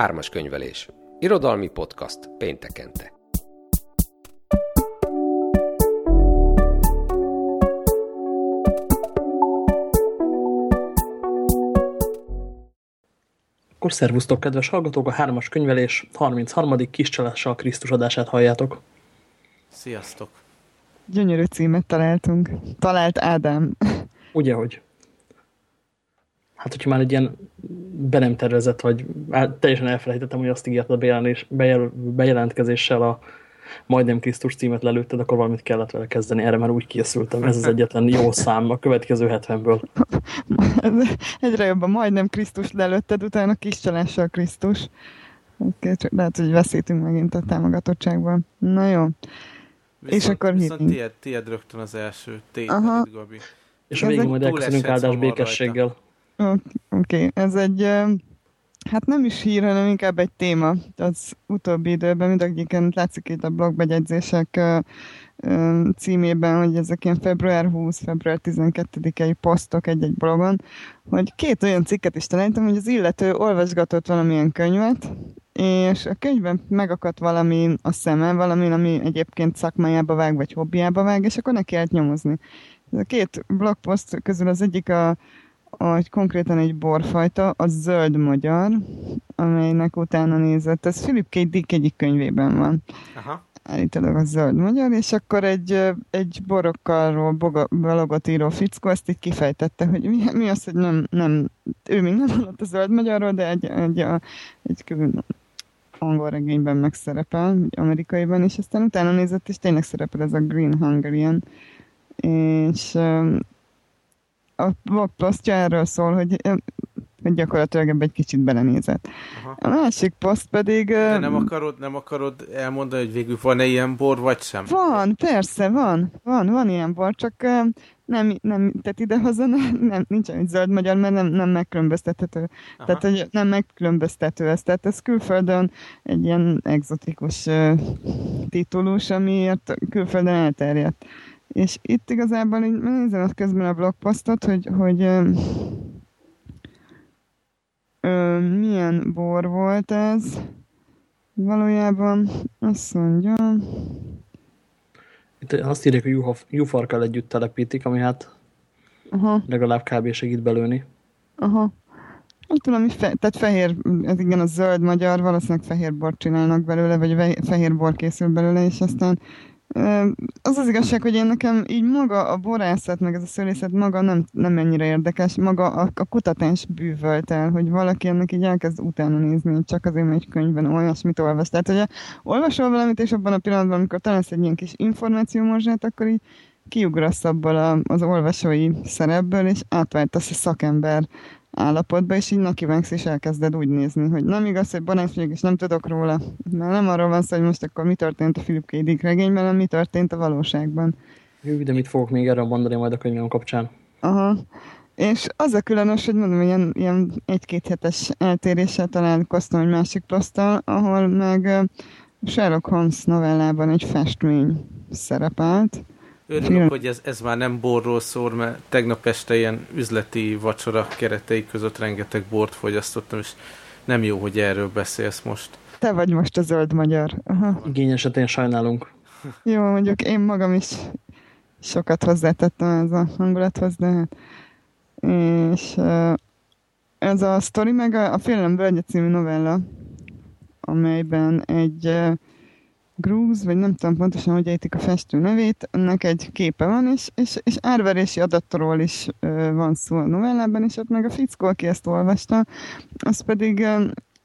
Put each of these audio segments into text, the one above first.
Ármas könyvelés. Irodalmi podcast péntekente. Akkor szervusztok, kedves hallgatók, a hármas könyvelés 33. kis csalással Krisztus adását halljátok. Sziasztok! Gyönyörű címet találtunk. Talált Ádám. Ugye, hogy? Hát, hogyha már egy ilyen be nem tervezett, vagy hát teljesen elfelejtettem, hogy azt ígérted a bejelentés, bejel, bejelentkezéssel a majdnem Krisztus címet lelőtted, akkor valamit kellett vele kezdeni. Erre már úgy készültem. Ez az egyetlen jó szám a következő 70-ből. Egyre jobban majdnem Krisztus lelőtted, utána kis csalással Krisztus. Lehet, hogy veszítünk megint a támogatottságban. Na jó. Viszont, és akkor viszont tiéd, tiéd rögtön az első tétel, Gabi. És a végén majd elköszönünk áldás békességgel. Oké, okay. ez egy, hát nem is hír, hanem inkább egy téma. Az utóbbi időben mindegyiken látszik itt a blogbegyegyzések címében, hogy ezek ilyen február 20, február 12-i posztok egy-egy blogon, hogy két olyan cikket is találtam, hogy az illető olvasgatott valamilyen könyvet, és a könyvben megakadt valami a szeme, valami, ami egyébként szakmájába vág, vagy hobbiába vág, és akkor neki nyomozni. Ez a két blogpost közül az egyik a hogy konkrétan egy borfajta, a zöld magyar, amelynek utána nézett. Ez Philip K. Dick egyik könyvében van. Aha. Állítólag a zöld magyar, és akkor egy, egy borokkal balogot író fickó ezt így kifejtette, hogy mi, mi az, hogy nem, nem, ő még nem hallott a zöld magyarról, de egy, egy, egy, egy angol regényben megszerepel, amerikaiban, és aztán utána nézett, és tényleg szerepel ez a Green Hungarian, és a blogposztja erről szól, hogy hogy gyakorlatilag ebbe egy kicsit belenézett. Aha. A másik poszt pedig... De nem akarod, nem akarod elmondani, hogy végül van-e ilyen bor, vagy sem? Van, persze, van. Van, van ilyen bor, csak nem, nem tehát idehaza nem, nem, nincs egy zöld magyar, mert nem, nem megkülönböztethető. Aha. Tehát, hogy nem megkülönböztető ez. Tehát ez külföldön egy ilyen egzotikus titulus, amiért külföldön elterjedt. És itt igazából így nézem ott közben a blogposztot, hogy, hogy ö, ö, milyen bor volt ez. Valójában azt mondja... Itt azt írják, hogy jufarkal együtt telepítik, ami hát Aha. legalább kb. segít belőni. Aha. Nem tudom, fe, tehát fehér, ez igen, a zöld magyar, valószínűleg fehér bort csinálnak belőle, vagy fehér bor készül belőle, és aztán az az igazság, hogy én nekem így maga a borászat, meg ez a szőlészet maga nem, nem ennyire érdekes, maga a, a kutatás bűvölt el, hogy valaki ennek így elkezd utána nézni, csak azért, mert egy könyvben olyasmit olvas. Tehát, hogy olvasol valamit, és abban a pillanatban, amikor találsz egy ilyen kis információmorzsát, akkor így kiugrasz abból az olvasói szerepből, és átváltasz a szakember állapotba, és így nakivágsz, és elkezded úgy nézni, hogy nem igaz, hogy Bonnet vagyok, és nem tudok róla. Mert nem arról van szó, hogy most akkor mi történt a Philip K. Dick regényben, hanem mi történt a valóságban. Hű, de mit fogok még erről mondani majd a könyvem kapcsán? Aha. És az a különös, hogy mondom, ilyen, ilyen egy-két hetes eltéréssel találkoztam egy másik poszttal, ahol meg Sherlock Holmes novellában egy festmény szerepelt, Örülök, hogy ez, ez már nem borról szól, mert tegnap este ilyen üzleti vacsora keretei között rengeteg bort fogyasztottam, és nem jó, hogy erről beszélsz most. Te vagy most a zöld magyar. Aha. Igény esetén sajnálunk. Jó, mondjuk én magam is sokat hozzátettem ez a hangulathoz, de hát... És ez a sztori meg a, a Félelem Völgye című novella, amelyben egy Grooves, vagy nem tudom pontosan, hogy ejtik a festő nevét, ennek egy képe van, és, és, és árverési adatról is ö, van szó a novellában, és ott meg a fickó, aki ezt olvasta, az pedig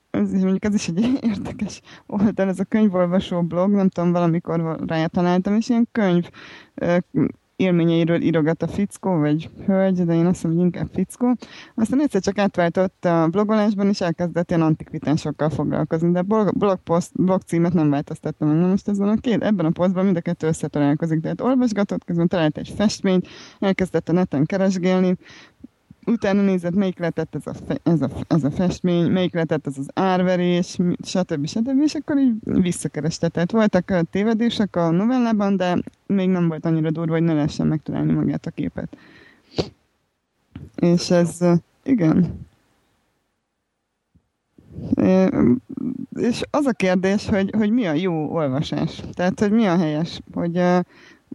ez, mondjuk ez is egy érdekes oldal, ez a könyvolvasó blog, nem tudom, valamikor rátaláltam, és ilyen könyv élményeiről írogat a fickó, vagy hölgy, de én azt mondom, hogy inkább fickó. Aztán egyszer csak átváltott a blogolásban, és elkezdett ilyen antikvitásokkal foglalkozni, de blog, blogpost, blog címet nem változtattam meg. Na most ezen a két, ebben a posztban mind a kettő összetalálkozik, tehát olvasgatott, közben talált egy festményt, elkezdett a neten keresgélni, utána nézett, melyik lehetett ez a, fe, ez, a, ez a festmény, melyik lehetett ez az árverés, stb. stb. És akkor így visszakereste. Tehát voltak tévedések a novellában, de még nem volt annyira durva, hogy ne lehessen megtalálni magát a képet. És ez, igen. És az a kérdés, hogy, hogy mi a jó olvasás. Tehát, hogy mi a helyes. Hogy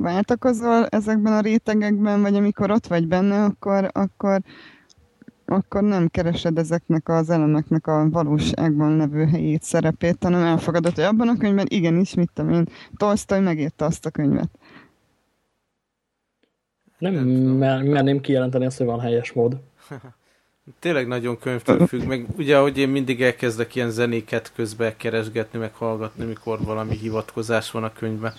váltakozol ezekben a rétegekben, vagy amikor ott vagy benne, akkor, akkor, akkor nem keresed ezeknek az elemeknek a valóságban levő helyét, szerepét, hanem elfogadod, hogy abban a könyvben igenis, mit tudom én, Tolstoy megírta azt a könyvet. Nem merném kijelenteni azt, hogy van helyes mód. Tényleg nagyon könyvtől függ, meg ugye, hogy én mindig elkezdek ilyen zenéket közbe keresgetni, meg hallgatni, mikor valami hivatkozás van a könyvben,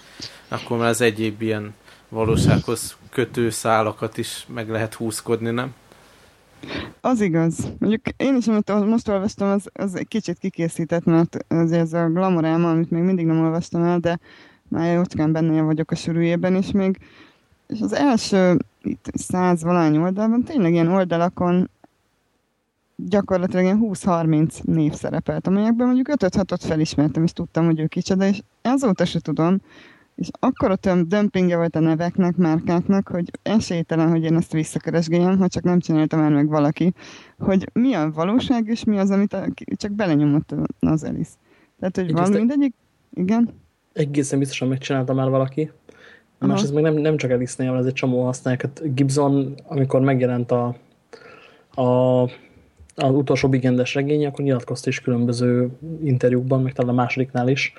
akkor már az egyéb ilyen valósághoz kötő szálakat is meg lehet húzkodni, nem? Az igaz. Mondjuk én is, amit most olvastam, az, az egy kicsit kikészített, mert az ez a glamoráma, amit még mindig nem olvastam el, de már jócskán benne vagyok a sűrűjében, és még és az első itt száz valány oldalban tényleg ilyen oldalakon gyakorlatilag ilyen 20-30 név szerepelt, amelyekben mondjuk 5-6-ot felismertem, és tudtam, hogy ő kicsoda, és azóta se tudom, és akkor a dömpinge volt a neveknek, márkáknak, hogy esélytelen, hogy én ezt visszakeresgéljem, ha csak nem csináltam már meg valaki, hogy mi a valóság, és mi az, amit a, csak belenyomott az Alice. Tehát, hogy van mindegyik, igen? Egészen biztosan megcsinálta már valaki. Más ez meg nem, nem csak Alice-nél, ez egy csomó használják. Hát Gibson, amikor megjelent a, a az utolsó bigendes regény, akkor nyilatkozta is különböző interjúkban, meg talán a másodiknál is,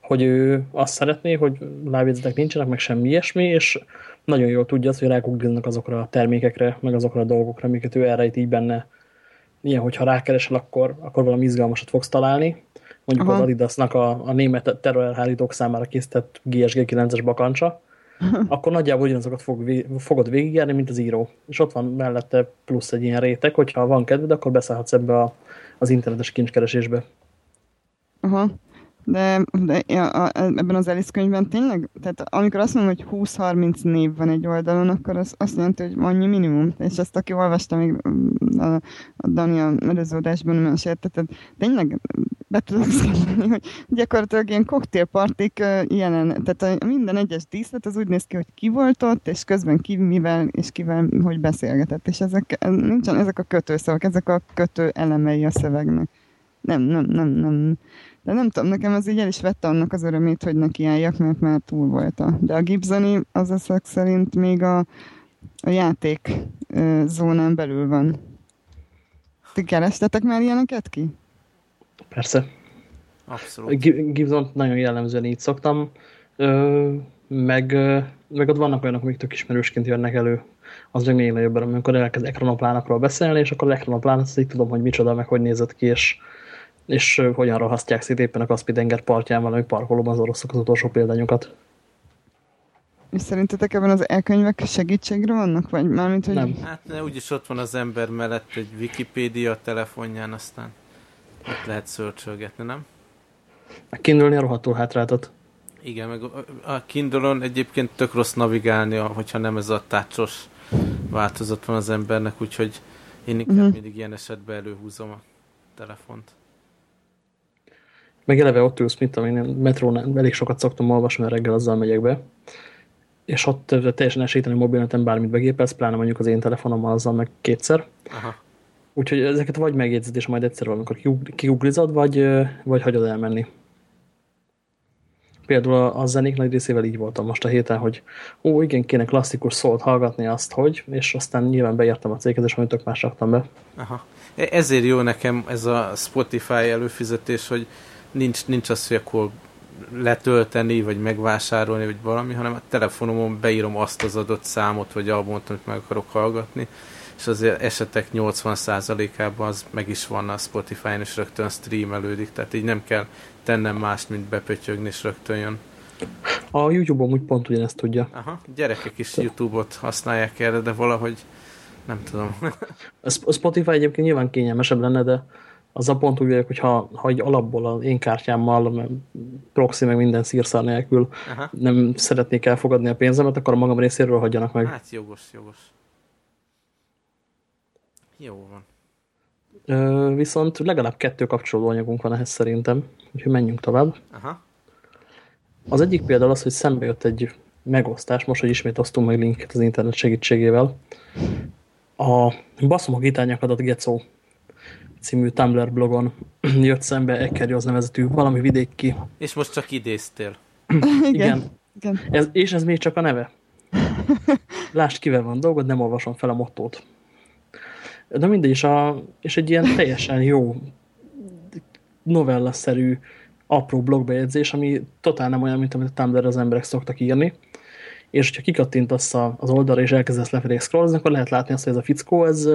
hogy ő azt szeretné, hogy lábjegyzetek nincsenek, meg semmi ilyesmi, és nagyon jól tudja hogy rákugdilnak azokra a termékekre, meg azokra a dolgokra, amiket ő elrejt így benne. Ilyen, hogyha rákeresel, akkor, akkor valami izgalmasat fogsz találni. Mondjuk Aha. az Adidasnak a, a német terrorelhárítók számára készített GSG 9-es bakancsa, akkor nagyjából ugyanazokat fog, fogod végigjárni, mint az író. És ott van mellette plusz egy ilyen réteg, hogyha van kedved, akkor beszállhatsz ebbe a, az internetes kincskeresésbe. Aha. De, de a, ebben az Alice könyvben tényleg, tehát amikor azt mondom, hogy 20-30 név van egy oldalon, akkor az azt jelenti, hogy annyi minimum. És ezt, aki olvasta még a, a Dani a előző adásban, mesélte, tényleg be tudod számolni, hogy gyakorlatilag ilyen koktélpartik jelen, tehát a minden egyes díszlet az úgy néz ki, hogy ki volt ott, és közben ki mivel, és kivel, hogy beszélgetett. És ezek, nincsen ezek a kötőszavak, ezek a kötő elemei a szövegnek. Nem, nem, nem, nem. De nem tudom, nekem az így el is vette annak az örömét, hogy nekiálljak, mert már túl volt a. De a Gibsoni az a szerint még a, a játék zónán belül van. Ti kerestetek már ilyeneket ki? Persze. Abszolút. Gibson nagyon jellemzően így szoktam, ö, meg, ö, meg ott vannak olyanok, amik tök ismerősként jönnek elő. Az meg még nagyobb, amikor elkezd ekranoplánokról beszélni, és akkor az ekranoplán, azt így tudom, hogy micsoda, meg hogy nézett ki, és, és hogyan rohasztják szét éppen a Kaspi-tenger partján valami parkolóban az oroszok az utolsó példányokat. És szerintetek ebben az elkönyvek segítségre vannak? Vagy mármint, hogy... Nem. Hát ne, úgyis ott van az ember mellett egy Wikipédia telefonján, aztán ott lehet szörcsölgetni, nem? A Kindle-nél rohadtul hátráltat. Igen, meg a Kindle-on egyébként tök rossz navigálni, hogyha nem ez a tácsos változat van az embernek, úgyhogy én inkább uh-huh. mindig ilyen esetben előhúzom a telefont. Meg eleve ott ülsz, mint én metrón elég sokat szoktam olvasni, mert reggel azzal megyek be, és ott teljesen esélytelen mobilneten bármit begépelsz, pláne mondjuk az én telefonommal azzal meg kétszer. Aha. Úgyhogy ezeket vagy megjegyzed, és majd egyszer valamikor kiguglizod, vagy, vagy hagyod elmenni. Például a, a zenék nagy részével így voltam most a héten, hogy ó, igen, kéne klasszikus szólt hallgatni azt, hogy, és aztán nyilván beértem a céghez, és majd tök más raktam be. Aha. E, ezért jó nekem ez a Spotify előfizetés, hogy nincs, nincs az, hogy akkor letölteni, vagy megvásárolni, vagy valami, hanem a telefonomon beírom azt az adott számot, vagy albumot, amit meg akarok hallgatni, és azért esetek 80%-ában az meg is van a Spotify-n, és rögtön streamelődik, tehát így nem kell tennem mást, mint bepötyögni, és rögtön jön. A YouTube-on úgy pont ugyanezt tudja. Aha, gyerekek is YouTube-ot használják erre, de valahogy nem tudom. a Spotify egyébként nyilván kényelmesebb lenne, de az a pont úgy vagyok, hogy ha, ha egy alapból az én kártyámmal, proxy meg minden szírszár nélkül Aha. nem szeretnék elfogadni a pénzemet, akkor a magam részéről hagyjanak meg. Hát jogos, jogos. Jó van. Ö, viszont legalább kettő kapcsolóanyagunk van ehhez szerintem, úgyhogy menjünk tovább. Aha. Az egyik például az, hogy szembe jött egy megosztás, most, hogy ismét osztunk meg linket az internet segítségével. A baszom a gitárnyakadat Gecó című Tumblr blogon jött szembe Ekerjoz nevezetű valami vidéki. És most csak idéztél. Igen. Igen. Igen. Ez, és ez még csak a neve. Lásd, kivel van dolgod, nem olvasom fel a mottót. De mindegy, és, a, és egy ilyen teljesen jó novellaszerű apró blogbejegyzés, ami totál nem olyan, mint amit a Tumblr az emberek szoktak írni. És hogyha kikattintasz az oldalra, és elkezdesz lefelé scrollozni, akkor lehet látni azt, hogy ez a fickó, ez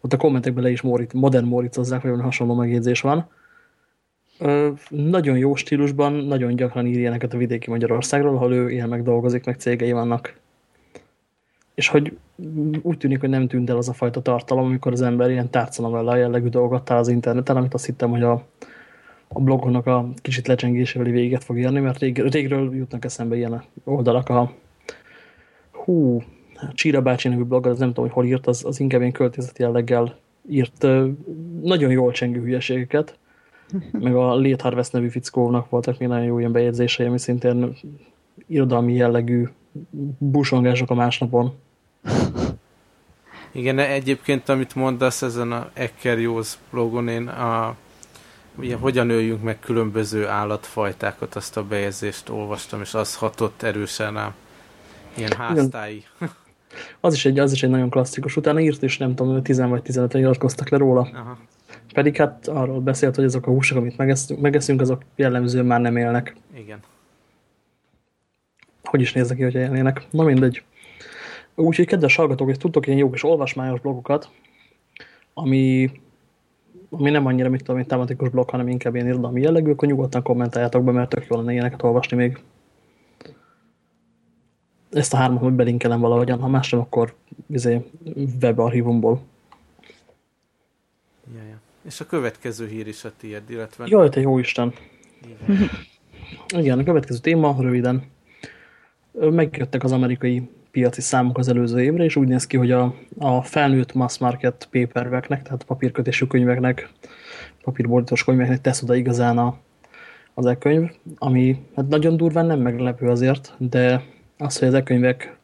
ott a kommentekben le is morit, modern moricozzák, vagy hasonló megjegyzés van. Ö, nagyon jó stílusban, nagyon gyakran ír ilyeneket a vidéki Magyarországról, ahol ő ilyen meg dolgozik, meg cégei vannak. És hogy úgy tűnik, hogy nem tűnt el az a fajta tartalom, amikor az ember ilyen tárcanovella jellegű dolgot az interneten, amit azt hittem, hogy a, a blogonak a kicsit lecsengésével véget fog írni, mert rég, régről jutnak eszembe ilyen oldalak a hú, Csíra bácsi nevű blog, az nem tudom, hogy hol írt, az, az inkább ilyen költészeti jelleggel írt nagyon jól csengő hülyeségeket, meg a Late Harvest nevű fickónak voltak még nagyon jó ilyen bejegyzései, ami szintén irodalmi jellegű busongások a másnapon. Igen, egyébként amit mondasz ezen a Ekerjóz blogon, én a, ugye, hogyan öljünk meg különböző állatfajtákat, azt a bejegyzést olvastam, és az hatott erősen rám. Ilyen háztáji. Az is, egy, az is egy nagyon klasszikus. Utána írt, és nem tudom, 10 vagy 15 iratkoztak le róla. Aha. Pedig hát arról beszélt, hogy azok a húsok, amit megeszünk, megeszünk azok jellemzően már nem élnek. Igen. Hogy is néznek ki, hogy élnének. Na mindegy. Úgyhogy kedves hallgatók, hogy tudtok ilyen jó kis olvasmányos blogokat, ami, ami nem annyira, mit tudom, tematikus blog, hanem inkább ilyen irodalmi jellegű, akkor nyugodtan kommentáljátok be, mert tök jó lenne ilyeneket olvasni még. Ezt a hármat belinkelem valahogyan, ha más nem, akkor izé, webarchívumból. Ja, ja. És a következő hír is a tiéd, illetve... Jaj, te jó Isten! Igen. Igen, a következő téma, röviden. Megjöttek az amerikai piaci számok az előző évre, és úgy néz ki, hogy a, a felnőtt mass market paperbacknek, tehát papírkötésű könyveknek, papírborítos könyveknek tesz oda igazán a, az e-könyv, ami hát nagyon durván nem meglepő azért, de az, hogy az e-könyvek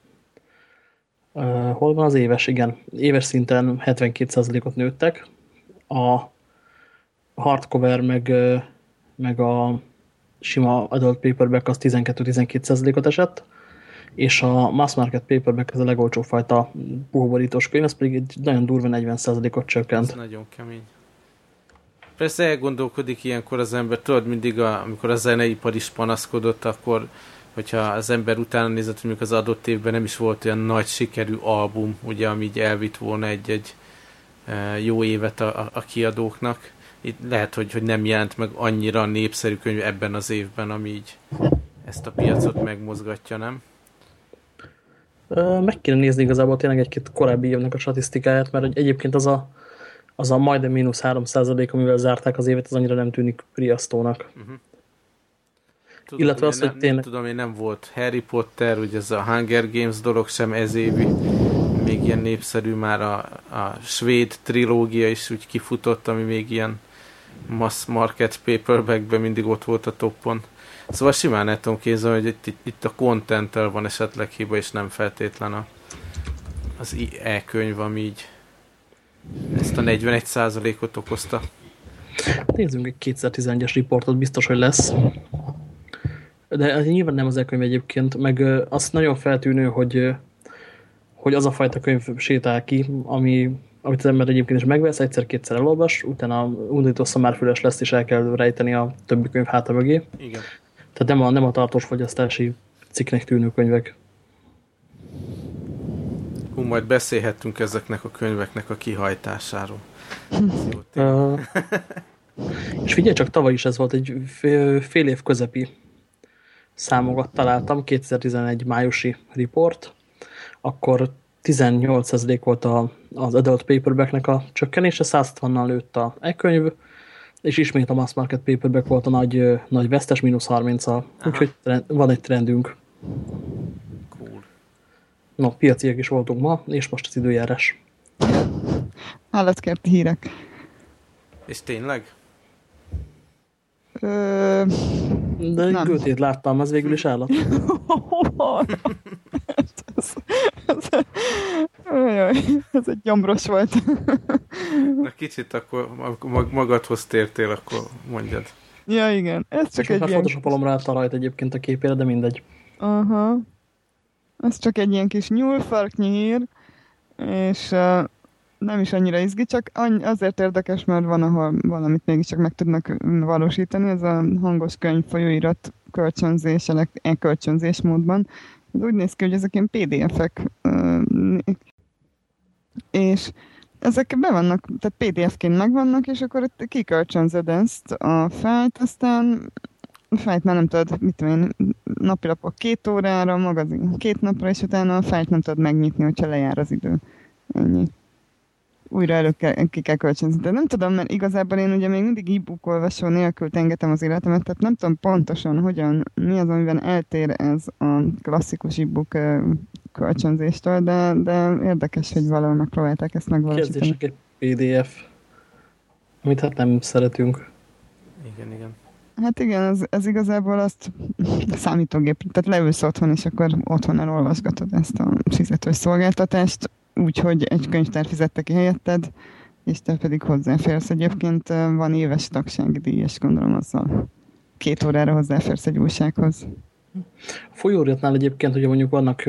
uh, hol van az éves? Igen, éves szinten 72%-ot nőttek, a hardcover meg, meg a sima adult paperback az 12-12%-ot esett, és a mass market paperback ez a legolcsóbb fajta puhóborítós könyv, az pedig nagyon durva 40%-ot csökkent. Ez nagyon kemény. Persze elgondolkodik ilyenkor az ember, tudod, mindig a, amikor a zeneipar is panaszkodott, akkor hogyha az ember utána nézett, hogy az adott évben nem is volt olyan nagy sikerű album, ugye, ami így elvitt volna egy-egy e, jó évet a, a, kiadóknak. Itt lehet, hogy, hogy nem jelent meg annyira népszerű könyv ebben az évben, ami így ezt a piacot megmozgatja, nem? Meg kéne nézni igazából tényleg egy-két korábbi évnek a statisztikáját, mert egyébként az a, az a majdnem mínusz 3% amivel zárták az évet, az annyira nem tűnik riasztónak. Uh mhm. -huh. Tudom, Illetve az, hogy nem, tényleg... tudom, hogy nem volt Harry Potter, ugye ez a Hunger Games dolog sem ez évi, még ilyen népszerű már a, a svéd trilógia is úgy kifutott, ami még ilyen mass market paperbackben mindig ott volt a toppon. Szóval simán el tudom képzelni, hogy itt, itt, itt a content van esetleg hiba, és nem feltétlen a, az e-könyv, ami így ezt a 41%-ot okozta. Nézzünk egy 2011-es riportot, biztos, hogy lesz. De nyilván nem az e-könyv egyébként, meg azt nagyon feltűnő, hogy, hogy az a fajta könyv sétál ki, ami, amit az ember egyébként is megvesz, egyszer-kétszer elolvas, utána undító szamárfüles lesz, és el kell rejteni a többi könyv háta mögé. Igen. Tehát nem a, nem a tartós fogyasztási cikknek tűnő könyvek. Hú, majd beszélhettünk ezeknek a könyveknek a kihajtásáról. uh, és figyelj csak, tavaly is ez volt egy fél év közepi számokat találtam, 2011 májusi report, akkor 18% volt a, az adult paperbacknek a csökkenése, 160-nal lőtt a e-könyv, és ismét a mass market paperback volt a nagy, nagy vesztes, mínusz 30-al. Úgyhogy van egy trendünk. Cool. No, piaciak is voltunk ma, és most az időjárás. Állatkerti hírek. És tényleg? Ö... De egy götét láttam, az végül is állat. Jaj, ez egy gyomros volt. Na kicsit akkor magadhoz tértél, akkor mondjad. Ja, igen. Ez csak És egy ilyen... photoshopolom rá a rajt egyébként a képére, de mindegy. Aha. Ez csak egy ilyen kis nyúlfarknyi hír, és uh, nem is annyira izgi, csak azért érdekes, mert van, ahol valamit mégiscsak meg tudnak valósítani, ez a hangos könyv folyóirat kölcsönzés, e-kölcsönzés módban. Ez úgy néz ki, hogy ezek ilyen PDF-ek, és ezek be vannak, tehát PDF-ként megvannak, és akkor itt kikölcsönzöd ezt a fájlt, aztán a fájlt már nem tudod, mit tudom én, napilapok két órára, magazin két napra, és utána a fájlt nem tudod megnyitni, hogyha lejár az idő. Ennyi. Újra elő kell, ki kell kölcsönzni. De nem tudom, mert igazából én ugye még mindig e-book olvasó nélkül tengetem az életemet, tehát nem tudom pontosan, hogyan, mi az, amiben eltér ez a klasszikus e-book kölcsönzéstől, de, de érdekes, hogy valahol megpróbálták ezt megvalósítani. Kezdések egy PDF, amit hát nem szeretünk. Igen, igen. Hát igen, ez, ez igazából azt számítógép, tehát leülsz otthon, és akkor otthon elolvasgatod ezt a fizetős szolgáltatást, úgyhogy egy könyvtár fizette ki helyetted, és te pedig hozzáférsz. Egyébként van éves tagsági díj, és gondolom azzal két órára hozzáférsz egy újsághoz. Folyóiratnál egyébként, ugye mondjuk vannak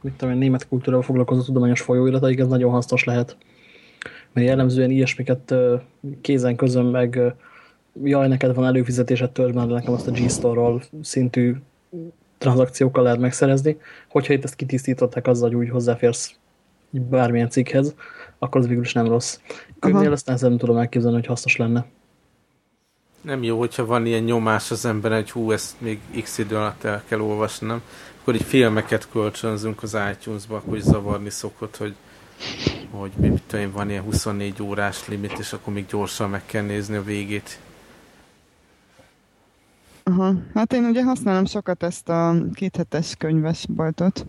mit tudom, német kultúrával foglalkozó tudományos folyóirataik, ez nagyon hasznos lehet. Mert jellemzően ilyesmiket kézen közön meg jaj, neked van előfizetésed, törzs már nekem azt a G-Store-ról szintű tranzakciókkal lehet megszerezni. Hogyha itt ezt kitisztították azzal, hogy úgy hozzáférsz bármilyen cikkhez, akkor az végül is nem rossz. Könyvnél azt nem tudom elképzelni, hogy hasznos lenne. Nem jó, hogyha van ilyen nyomás az ember, hogy hú, ezt még x idő alatt el kell olvasnom, akkor így filmeket kölcsönzünk az iTunes-ba, akkor zavarni szokott, hogy hogy mit tudom van ilyen 24 órás limit, és akkor még gyorsan meg kell nézni a végét. Aha. Hát én ugye használom sokat ezt a kéthetes könyves boltot,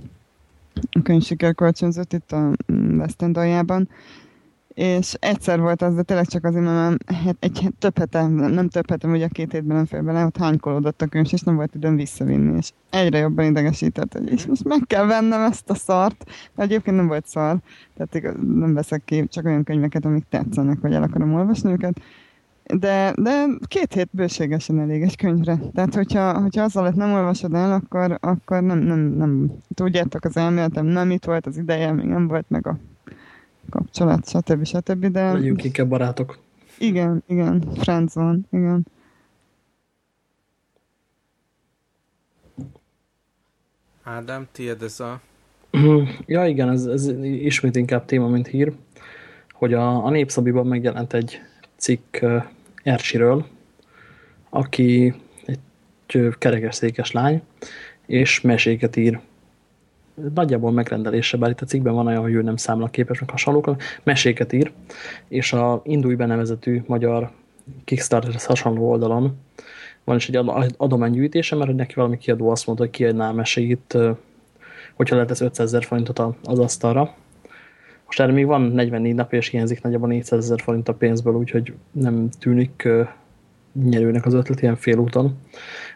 könyvsiker kölcsönzött itt a West End aljában, és egyszer volt az, de tényleg csak azért, mert egy, több hete, nem több hete, ugye két hétben nem fél bele, ott hánykolódott a könyv, és nem volt időm visszavinni, és egyre jobban idegesített, hogy és most meg kell vennem ezt a szart, mert egyébként nem volt szar, tehát nem veszek ki csak olyan könyveket, amik tetszenek, vagy el akarom olvasni őket, de, de két hét bőségesen elég egy könyvre. Tehát, hogyha, hogyha az alatt nem olvasod el, akkor, akkor nem, nem, nem tudjátok az elméletem, nem itt volt az ideje, még nem volt meg a kapcsolat, stb. stb. De... Legyünk inkább barátok. Igen, igen, friendzone, igen. Ádám, tiéd ez a... Ja igen, ez, ez ismét inkább téma, mint hír, hogy a, a Népszabiban megjelent egy cikk Ercsiről, aki egy kerekesszékes lány, és meséket ír nagyjából megrendelése, bár itt a cikkben van olyan, hogy ő nem számlaképes, meg hasonlók, meséket ír, és a Indulj benevezetű magyar Kickstarter-hez hasonló oldalon van is egy adománygyűjtése, mert neki valami kiadó azt mondta, hogy kiadná a meséit, hogyha lehet ez 500 ezer forintot az asztalra. Most erre még van 44 nap, és hiányzik nagyjából 400 ezer forint a pénzből, úgyhogy nem tűnik nyerőnek az ötlet ilyen félúton.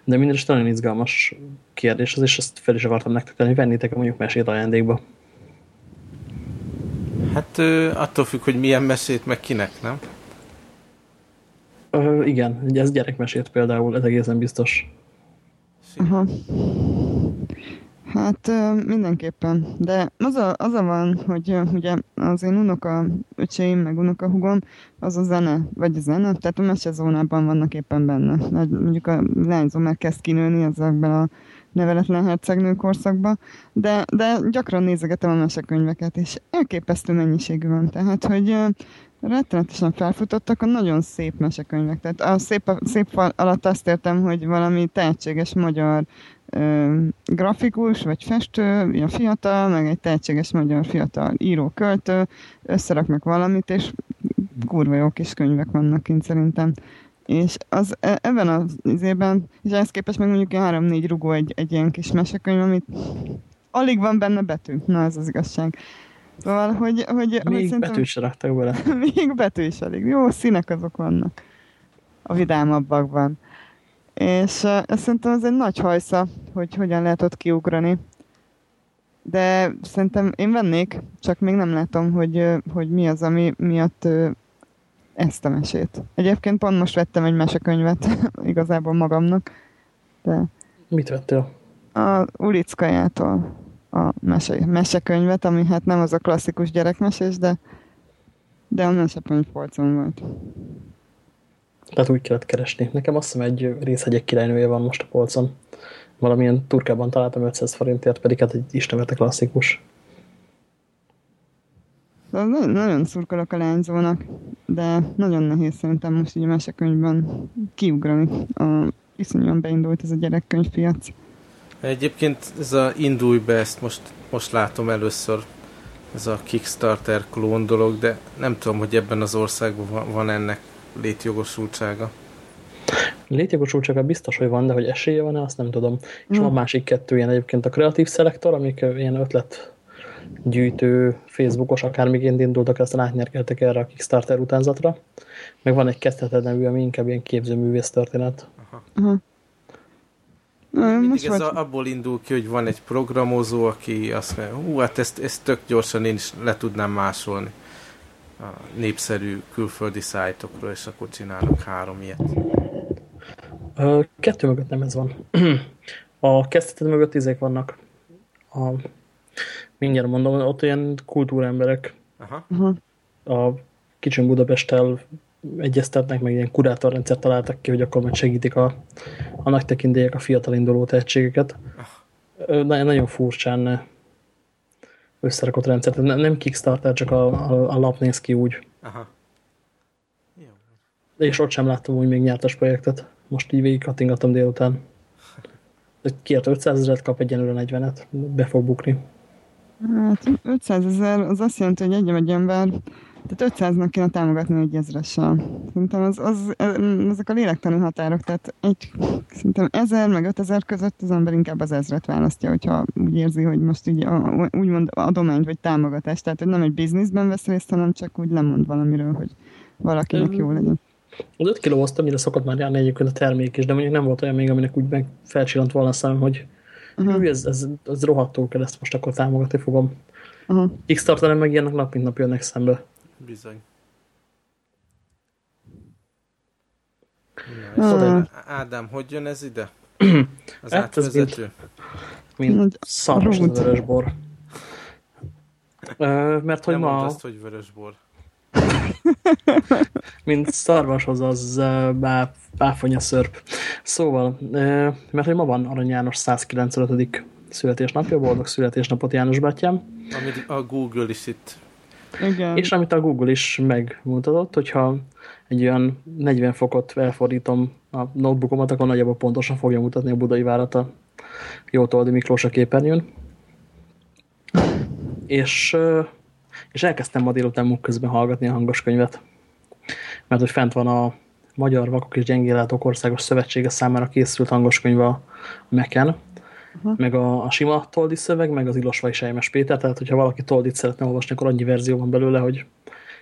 De minden nagyon izgalmas kérdés az, és ezt fel is akartam nektek tenni, hogy vennétek mondjuk mesét ajándékba. Hát ö, attól függ, hogy milyen mesét, meg kinek, nem? Ö, igen, ugye ez gyerekmesét például, ez egészen biztos. Aha. Hát mindenképpen, de az a, az a van, hogy ugye az én unoka öcseim, meg unoka hugom, az a zene, vagy a zene, tehát a mesezónában vannak éppen benne. Mondjuk a lányzó már kezd kinőni ezekben a neveletlen hercegnő korszakban, de, de gyakran nézegetem a mesekönyveket, és elképesztő mennyiségű van. Tehát, hogy rettenetesen felfutottak a nagyon szép mesekönyvek. Tehát a szép, szép alatt azt értem, hogy valami tehetséges magyar grafikus vagy festő, ilyen fiatal, meg egy tehetséges magyar fiatal író, költő, összeraknak valamit, és kurva jó kis könyvek vannak kint szerintem. És az, e, ebben az izében, és ehhez képest meg mondjuk három-négy rugó egy, egy ilyen kis mesekönyv, amit alig van benne betű. Na, ez az igazság. Szóval, hogy... hogy még hogy betű se raktak bele. még betű is alig. Jó színek azok vannak a vidámabbakban. És uh, szerintem ez egy nagy hajsza, hogy hogyan lehet ott kiugrani. de szerintem én vennék, csak még nem látom, hogy, hogy mi az, ami miatt ezt a mesét. Egyébként pont most vettem egy mesekönyvet igazából magamnak, de... Mit vettél? A Ulickajától a mese, mesekönyvet, ami hát nem az a klasszikus gyerekmesés, de, de a mesekönyv polcon volt. Tehát úgy kellett keresni. Nekem azt hiszem egy részhegyek királynője van most a polcon. Valamilyen turkában találtam 500 forintért, pedig hát egy istenvete klasszikus. Nagyon, nagyon szurkolok a lányzónak, de nagyon nehéz szerintem most így a mesekönyvben kiugrani. A, iszonyúan beindult ez a gyerekkönyvpiac. Egyébként ez a indulj be, ezt most, most látom először, ez a Kickstarter klón dolog, de nem tudom, hogy ebben az országban van, van ennek létjogosultsága. Létjogosultsága biztos, hogy van, de hogy esélye van-e, azt nem tudom. És mm. van másik kettő ilyen egyébként a kreatív szelektor, amik ilyen ötlet gyűjtő, Facebookos, akármiként indultak, aztán átnyerkeltek erre a Kickstarter utánzatra. Meg van egy kezdheted nevű, ami inkább ilyen képzőművész történet. Aha. Aha. Mindig ez a, abból indul ki, hogy van egy programozó, aki azt mondja, hú, hát ezt, ezt tök gyorsan én is le tudnám másolni a népszerű külföldi szájtokról, és akkor csinálok három ilyet. Kettő mögött nem ez van. A kezdeted mögött izék vannak. A, mindjárt mondom, ott olyan kultúremberek. Aha. A Kicsin Budapesttel egyeztetnek, meg ilyen kurátorrendszert találtak ki, hogy akkor majd segítik a, a nagy tekintélyek a fiatal induló tehetségeket. Ah. Nagyon furcsán összerakott rendszert. Nem, nem Kickstarter, csak a, a, a lap néz ki úgy. Aha. Jó. És ott sem láttam úgy még nyertes projektet. Most így végig kattingatom délután. Kért 500 ezeret, kap egyenlőre 40-et, be fog bukni. Hát 500 ezer, az azt jelenti, hogy egy, egy ember tehát 500-nak kéne támogatni egy ezressel. Szerintem az, az, ezek a lélektani határok, tehát egy, szerintem 1000 meg 5000 között az ember inkább az ezret választja, hogyha úgy érzi, hogy most így a, úgymond adomány vagy támogatás. Tehát, hogy nem egy bizniszben vesz részt, hanem csak úgy lemond valamiről, hogy valakinek jó legyen. Az 5 kiló azt amire szokott már járni egyébként a termék is, de mondjuk nem volt olyan még, aminek úgy meg felcsillant volna a hogy uh-huh. ez, ez, ez rohadtul kell, ezt most akkor támogatni fogom. Uh-huh. Kickstarter-en meg ilyenek nap mint nap jönnek szembe. Bizony. Na, uh. Ádám, hogy jön ez ide? Az hát átvezető? mint, mint szaros az vörösbor. Mert hogy Nem ma... azt, hogy vörösbor. mint szarvashoz az uh, báfonya szörp. Szóval, mert hogy ma van Arany János 195. születésnapja, boldog születésnapot János bátyám. Amit a Google is itt igen. És amit a Google is megmutatott, hogyha egy olyan 40 fokot elfordítom a notebookomat, akkor nagyjából pontosan fogja mutatni a budai várat a Jótoldi Miklós a képernyőn. És, és elkezdtem ma délután közben hallgatni a hangos könyvet. Mert hogy fent van a Magyar Vakok és Gyengélátók Országos Szövetsége számára készült hangos könyv a Meken, -huh. meg a, a sima Toldi szöveg, meg az Ilosvai Sejmes Péter, tehát hogyha valaki Toldit szeretne olvasni, akkor annyi verzió van belőle, hogy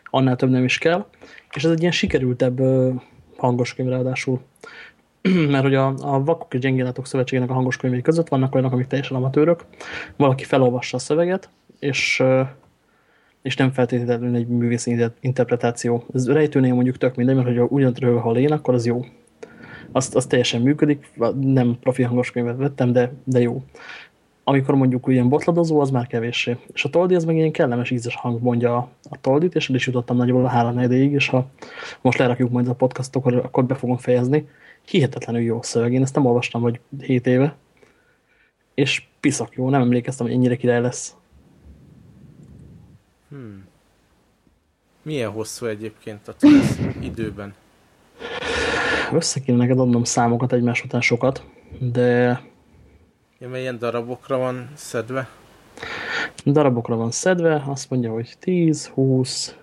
annál több nem is kell. És ez egy ilyen sikerültebb hangos könyv ráadásul. Mert hogy a, a Vakok és Gyengélátok Szövetségének a hangos könyvei között vannak olyanok, amik teljesen amatőrök. Valaki felolvassa a szöveget, és, és nem feltétlenül egy művészi interpretáció. Ez rejtőnél mondjuk tök mindegy, mert hogyha ugyanott röhög, ha lén, akkor az jó az, az teljesen működik, nem profi hangos vettem, de, de jó. Amikor mondjuk ilyen botladozó, az már kevéssé. És a toldi az meg ilyen kellemes ízes hang mondja a, a toldit, és el is jutottam nagyjából a három idejéig, és ha most lerakjuk majd a podcastot, akkor, akkor be fogom fejezni. Hihetetlenül jó szöveg, én ezt nem olvastam, vagy 7 éve. És piszak jó, nem emlékeztem, hogy ennyire király lesz. Hmm. Milyen hosszú egyébként a időben? Össze kéne neked adnom számokat egymás után sokat, de... Ja, ilyen darabokra van szedve? Darabokra van szedve, azt mondja, hogy 10, 20,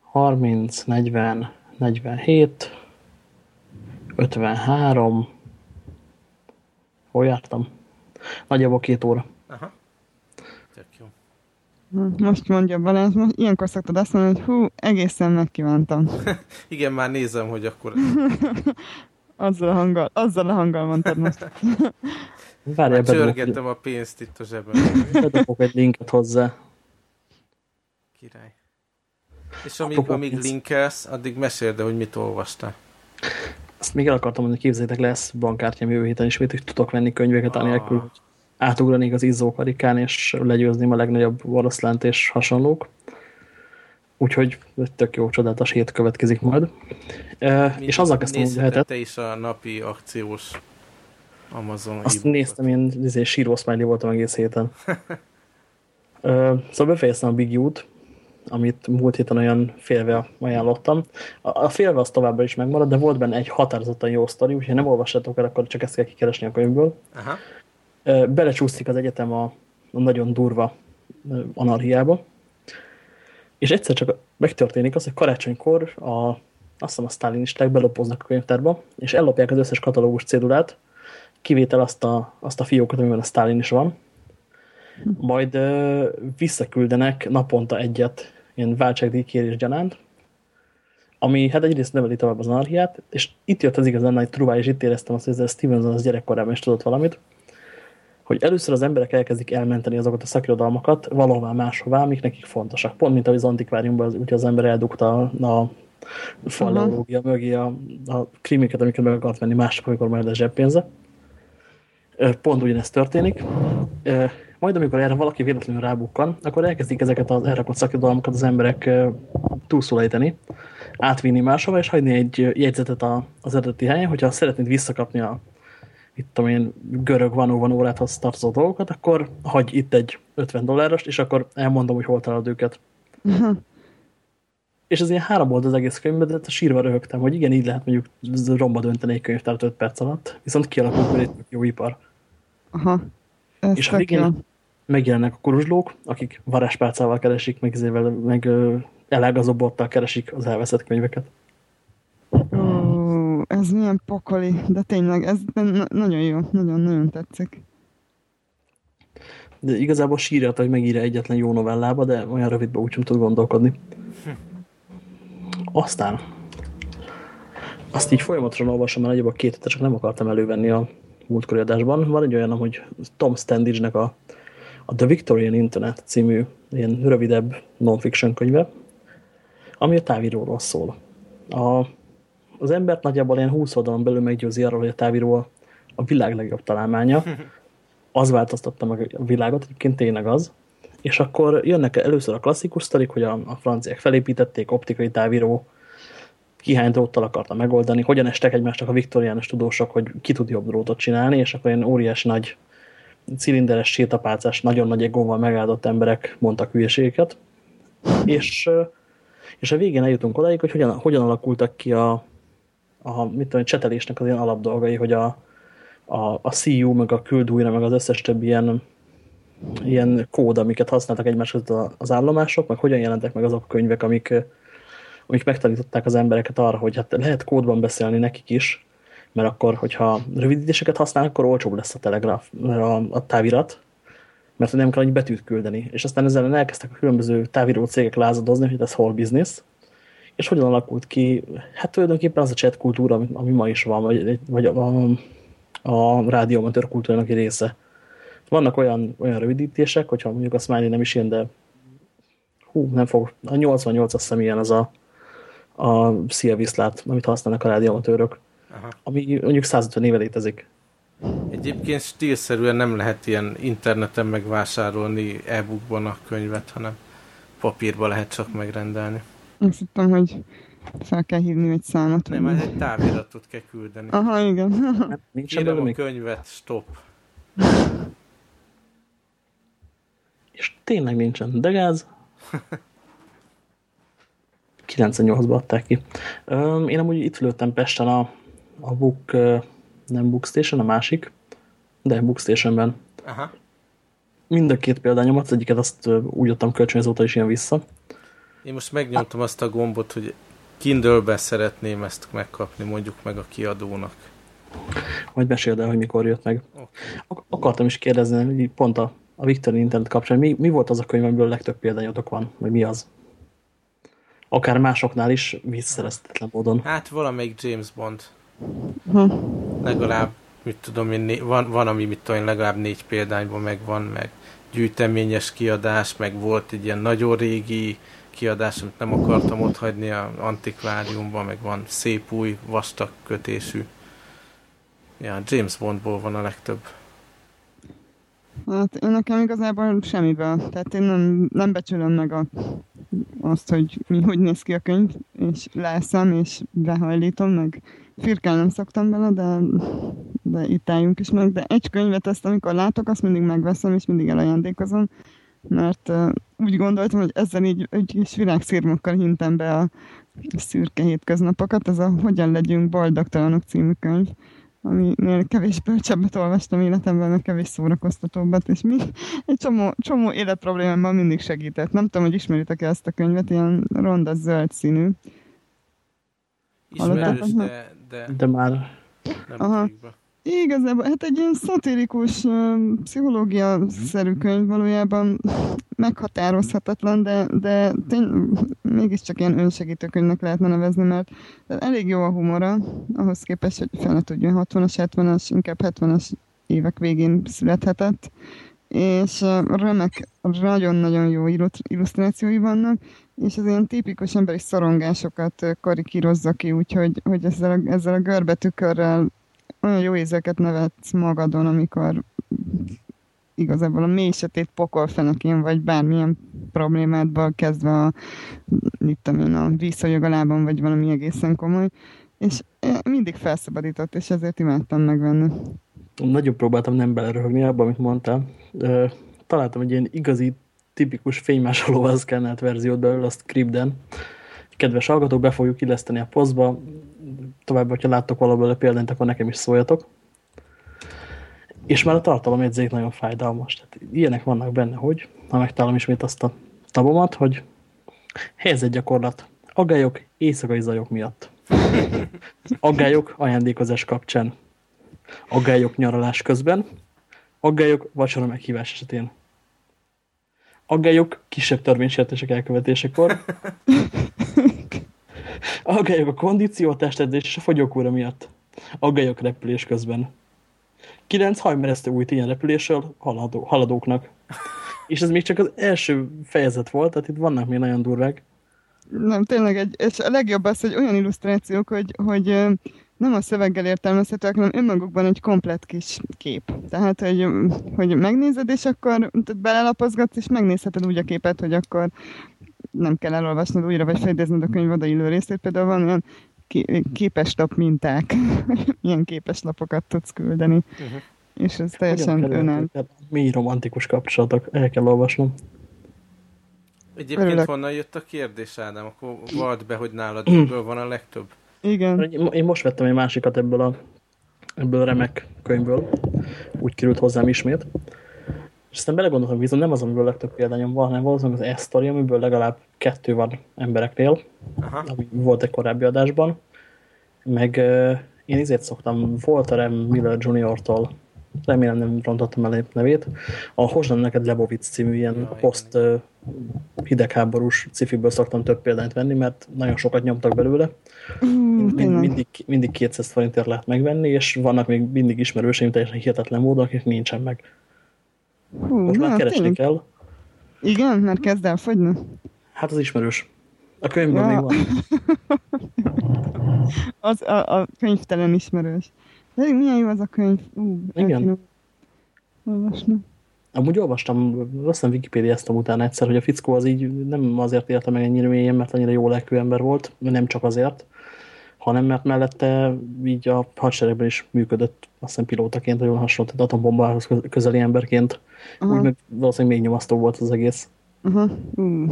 30, 40, 47, 53, hol jártam? Nagyjából két óra. Aha. Most mondja Balázs, most ilyenkor szoktad azt mondani, hogy hú, egészen megkívántam. Igen, már nézem, hogy akkor... Azzal a hanggal, azzal a hanggal mondtad most. Várjál, Csörgettem a pénzt itt a zsebben. bedobok egy linket hozzá. Király. És amíg, amíg linkelsz, addig meséld de hogy mit olvastál. Azt még el akartam mondani, képzeljétek, lesz bankkártyám jövő héten ismét, hogy tudok venni könyveket, Ah. anélkül, hogy átugranék az izzókarikán, és legyőzném a legnagyobb oroszlánt és hasonlók. Úgyhogy tök jó, csodálatos hét következik majd. E, és azzal kezdtem, hogy lehetett. te is a napi akciós Amazon Azt e-bookot. néztem, én izé, síró smiley voltam egész héten. Ö, szóval befejeztem a Big U-t, amit múlt héten olyan félve ajánlottam. A, a félve az továbbra is megmarad, de volt benne egy határozottan jó sztori, úgyhogy ha nem olvassátok el, akkor csak ezt kell kikeresni a könyvből. Aha. Belecsúszik az egyetem a, a nagyon durva anarhiába, és egyszer csak megtörténik az, hogy karácsonykor a, azt hiszem a sztálinisták belopoznak a könyvtárba, és ellopják az összes katalógus cédulát, kivétel azt a, azt a fiókot, amiben a Stalin is van, majd ö, visszaküldenek naponta egyet ilyen váltságdíjkérés gyanánt, ami hát egyrészt növeli tovább az anarchiát, és itt jött az igazán nagy truvá, és itt éreztem azt, hogy ez Stevenson az gyerekkorában is tudott valamit, hogy először az emberek elkezdik elmenteni azokat a szakirodalmakat valahová máshová, amik nekik fontosak. Pont, mint ahogy az antikváriumban az, ugye az ember eldugta a, a falleológia mögé a, a krimiket, amiket meg akart venni másnap, amikor majd a zseppénze. Pont ugyanezt történik. Majd amikor erre valaki véletlenül rábukkan, akkor elkezdik ezeket az elrakott szakirodalmakat az emberek túlszulejteni, átvinni máshova, és hagyni egy jegyzetet az eredeti helyen, hogyha szeretnéd visszakapni a itt tudom én, görög van óráthoz tartozó dolgokat, akkor hagy itt egy 50 dollárost, és akkor elmondom, hogy hol találod őket. És ez ilyen három volt az egész könyvben, de sírva röhögtem, hogy igen, így lehet mondjuk romba dönteni egy könyvtárat 5 perc alatt, viszont kialakult egy jó ipar. Aha. Ez És a végén megjelennek a kuruzslók, akik varázspálcával keresik, meg, meg elágazó bottal keresik az elveszett könyveket. Ez milyen pokoli, de tényleg, ez na- nagyon jó, nagyon-nagyon tetszik. De igazából sírja, hogy megírja egyetlen jó novellába, de olyan rövidbe úgy sem tud gondolkodni. Aztán azt így folyamatosan olvasom, mert nagyjából két csak nem akartam elővenni a múltkori adásban. Van egy olyan, hogy Tom Standage-nek a, a The Victorian Internet című ilyen rövidebb non-fiction könyve, ami a távíróról szól. A, az embert nagyjából ilyen 20 oldalon belül meggyőzi arról, hogy a távíró a, világ legjobb találmánya, az változtatta meg a világot, egyébként tényleg az. És akkor jönnek először a klasszikus sztorik, hogy a, a franciák felépítették, optikai távíró, kihány dróttal akarta megoldani, hogyan estek egymásnak a viktoriánus tudósok, hogy ki tud jobb drótot csinálni, és akkor ilyen óriási nagy cilinderes sétapálcás, nagyon nagy egóval megáldott emberek mondtak hülyeségeket. És, és a végén eljutunk odáig, hogy hogyan, hogyan alakultak ki a, a mit tudom, csetelésnek az ilyen alapdolgai, hogy a, a, a CU, meg a küldújra, meg az összes több ilyen, ilyen kód, amiket használtak egymás között az állomások, meg hogyan jelentek meg azok a könyvek, amik, amik megtanították az embereket arra, hogy hát lehet kódban beszélni nekik is, mert akkor, hogyha rövidítéseket használnak, akkor olcsóbb lesz a telegraf, a, a távirat, mert nem kell annyi betűt küldeni. És aztán ezzel elkezdtek a különböző távíró cégek lázadozni, hogy ez hol business, és hogyan alakult ki, hát tulajdonképpen az a chat kultúra, ami, ami ma is van, vagy, vagy a, a rádióamatőr kultúrának egy része. Vannak olyan, olyan rövidítések, hogyha mondjuk a Smiley nem is ilyen, de hú, nem fog, a 88 azt hiszem ilyen az a, a Szia Viszlát, amit használnak a rádióamatőrök, Aha. ami mondjuk 150 éve létezik. Egyébként stílszerűen nem lehet ilyen interneten megvásárolni e-bookban a könyvet, hanem papírba lehet csak megrendelni. Azt hittem, hogy fel kell hívni egy számot. Nem, ez egy táviratot kell küldeni. Aha, igen. Nincs Kérem belőle a még. könyvet, stop. És tényleg nincsen, de gáz. 98-ba adták ki. Én amúgy itt lőttem Pesten a, a Book, nem Bookstation, a másik, de Bookstationben. Aha. Mind a két példányomat, az egyiket azt úgy adtam kölcsön, azóta is ilyen vissza. Én most megnyomtam azt a gombot, hogy Kindle-ben szeretném ezt megkapni, mondjuk meg a kiadónak. Majd meséld el, hogy mikor jött meg. Oké. Ak- Akartam is kérdezni, hogy pont a, a Victor Internet kapcsán, mi, mi volt az a könyv, amiből a legtöbb példányotok van? Vagy mi az? Akár másoknál is vízszereztetlen módon. Hát valamelyik James Bond. Ha. Legalább, mit tudom én, né- van, van ami mit tudom én, legalább négy példányban megvan, meg gyűjteményes kiadás, meg volt egy ilyen nagyon régi kiadás, amit nem akartam ott hagyni a antikváriumban, meg van szép új, vastag kötésű. Ja, James Bondból van a legtöbb. Hát nekem igazából semmiből. Tehát én nem, nem becsülöm meg a, azt, hogy mi hogy néz ki a könyv, és leszem, és behajlítom, meg firkálni nem szoktam bele, de, de itt álljunk is meg. De egy könyvet ezt, amikor látok, azt mindig megveszem, és mindig elajándékozom, mert uh, úgy gondoltam, hogy ezzel így egy kis virágszírmokkal hintem be a szürke hétköznapokat. Ez a Hogyan legyünk boldogtalanok című könyv aminél kevés bölcsebbet olvastam életemben, meg kevés szórakoztatóbbat, és mi egy csomó, csomó életproblémámban mindig segített. Nem tudom, hogy ismeritek-e ezt a könyvet, ilyen ronda zöld színű. Ismerős, de, de, De már nem Aha. be. Igazából, hát egy ilyen szatirikus, pszichológia-szerű könyv valójában meghatározhatatlan, de, de tény, mégiscsak ilyen önsegítő könyvnek lehetne nevezni, mert elég jó a humora, ahhoz képest, hogy fel ne tudjon 60-as, 70-as, inkább 70-as évek végén születhetett, és remek, nagyon-nagyon jó illus- illusztrációi vannak, és az ilyen tipikus emberi szorongásokat karikírozza ki, úgyhogy hogy ezzel, a, ezzel a görbetükörrel olyan jó érzeket nevetsz magadon, amikor igazából a mély sötét pokolfenekén, vagy bármilyen problémádban kezdve a, mit én, a vízhagyog a lábam, vagy valami egészen komoly, és eh, mindig felszabadított, és ezért imádtam megvenni. nagyon próbáltam nem beleröhögni abba, amit mondtál. Találtam egy ilyen igazi, tipikus fénymásolóval szkennelt verziót belőle, a Scripten. Kedves hallgatók, be fogjuk illeszteni a posztba. Továbbá, hogyha láttok valahol példányt, akkor nekem is szóljatok. És már a tartalomjegyzék nagyon fájdalmas. Tehát ilyenek vannak benne, hogy, ha megtalálom ismét azt a tabomat, hogy helyzetgyakorlat. Aggályok éjszakai zajok miatt. Aggályok ajándékozás kapcsán. Aggályok nyaralás közben. Aggályok vacsora meghívás esetén. Aggályok kisebb törvénysértések elkövetésekor. Aggályok a kondíció, a testedzés és a fogyókúra miatt. Aggályok repülés közben. Kilenc hajmeresztő új ilyen repülésről haladó, haladóknak. És ez még csak az első fejezet volt, tehát itt vannak még nagyon durvák. Nem, tényleg, egy, és a legjobb az, hogy olyan illusztrációk, hogy, hogy nem a szöveggel értelmezhetőek, hanem önmagukban egy komplett kis kép. Tehát, hogy, hogy megnézed, és akkor belelapozgatsz, és megnézheted úgy a képet, hogy akkor nem kell elolvasnod újra, vagy fejlődnöd a könyv odaillő részét. Például van olyan ké- képeslap minták, milyen képeslapokat tudsz küldeni. Uh-huh. És ez teljesen kerültek önáll. el? Mély romantikus kapcsolatok, el kell olvasnom. Egyébként Örülök. honnan jött a kérdés, Ádám? Akkor vald be, hogy nálad ebből van a legtöbb. Igen. Én most vettem egy másikat ebből a, ebből a remek könyvből. Úgy került hozzám ismét. És aztán belegondoltam, viszont nem az, amiből legtöbb példányom van, hanem valószínűleg az E-Story, amiből legalább kettő van embereknél, Aha. ami volt egy korábbi adásban. Meg uh, én izét szoktam Walter M. Miller Jr.-tól, remélem nem rontottam el nevét, a Hozsdam neked Lebovitz című ilyen Ja, poszt uh, hidegháborús cifiből szoktam több példányt venni, mert nagyon sokat nyomtak belőle. Hú, Mind, tényleg. mindig, mindig 200 forintért lehet megvenni, és vannak még mindig ismerőseim teljesen hihetetlen módon, akik nincsen meg. Hú, Most már na, keresni tényleg. kell. Igen, mert kezd el fogyni. Hát az ismerős. A könyvben Ja. még van. Az a, a könyvtelen ismerős. De milyen jó az a könyv. Ú, el Igen. Olvasni. Amúgy olvastam, azt hiszem Wikipédiáztam utána egyszer, hogy a fickó az így nem azért érte meg ennyire mélyen, mert annyira jó lelkű ember volt, nem csak azért, hanem mert mellette így a hadseregben is működött, azt hiszem pilótaként, vagy olyan hasonló, tehát atombombahoz köz- közeli emberként. Aha. Úgy meg valószínűleg még nyomasztó volt az egész. Aha. Ú.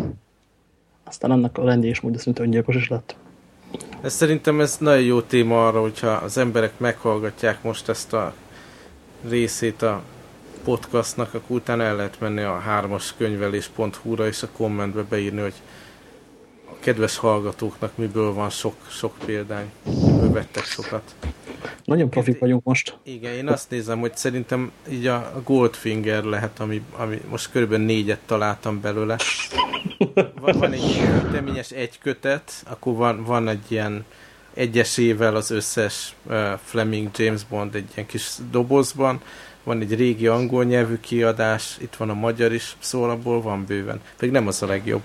Aztán annak a rendje is úgy szinte öngyilkos is lett. Ez szerintem ez nagyon jó téma arra, hogyha az emberek meghallgatják most ezt a részét a podcastnak, akkor utána el lehet menni a hármas könyvelés.hu-ra és a kommentbe beírni, hogy kedves hallgatóknak miből van sok, sok példány, miből vettek sokat. Nagyon profik vagyunk most. Igen, én azt nézem, hogy szerintem így a Goldfinger lehet, ami, ami most körülbelül négyet találtam belőle. Van, van egy gyűjteményes egy kötet, akkor van, van egy ilyen egyesével az összes uh, Fleming James Bond egy ilyen kis dobozban, van egy régi angol nyelvű kiadás, itt van a magyar is, szóval abból van bőven. Pedig nem az a legjobb.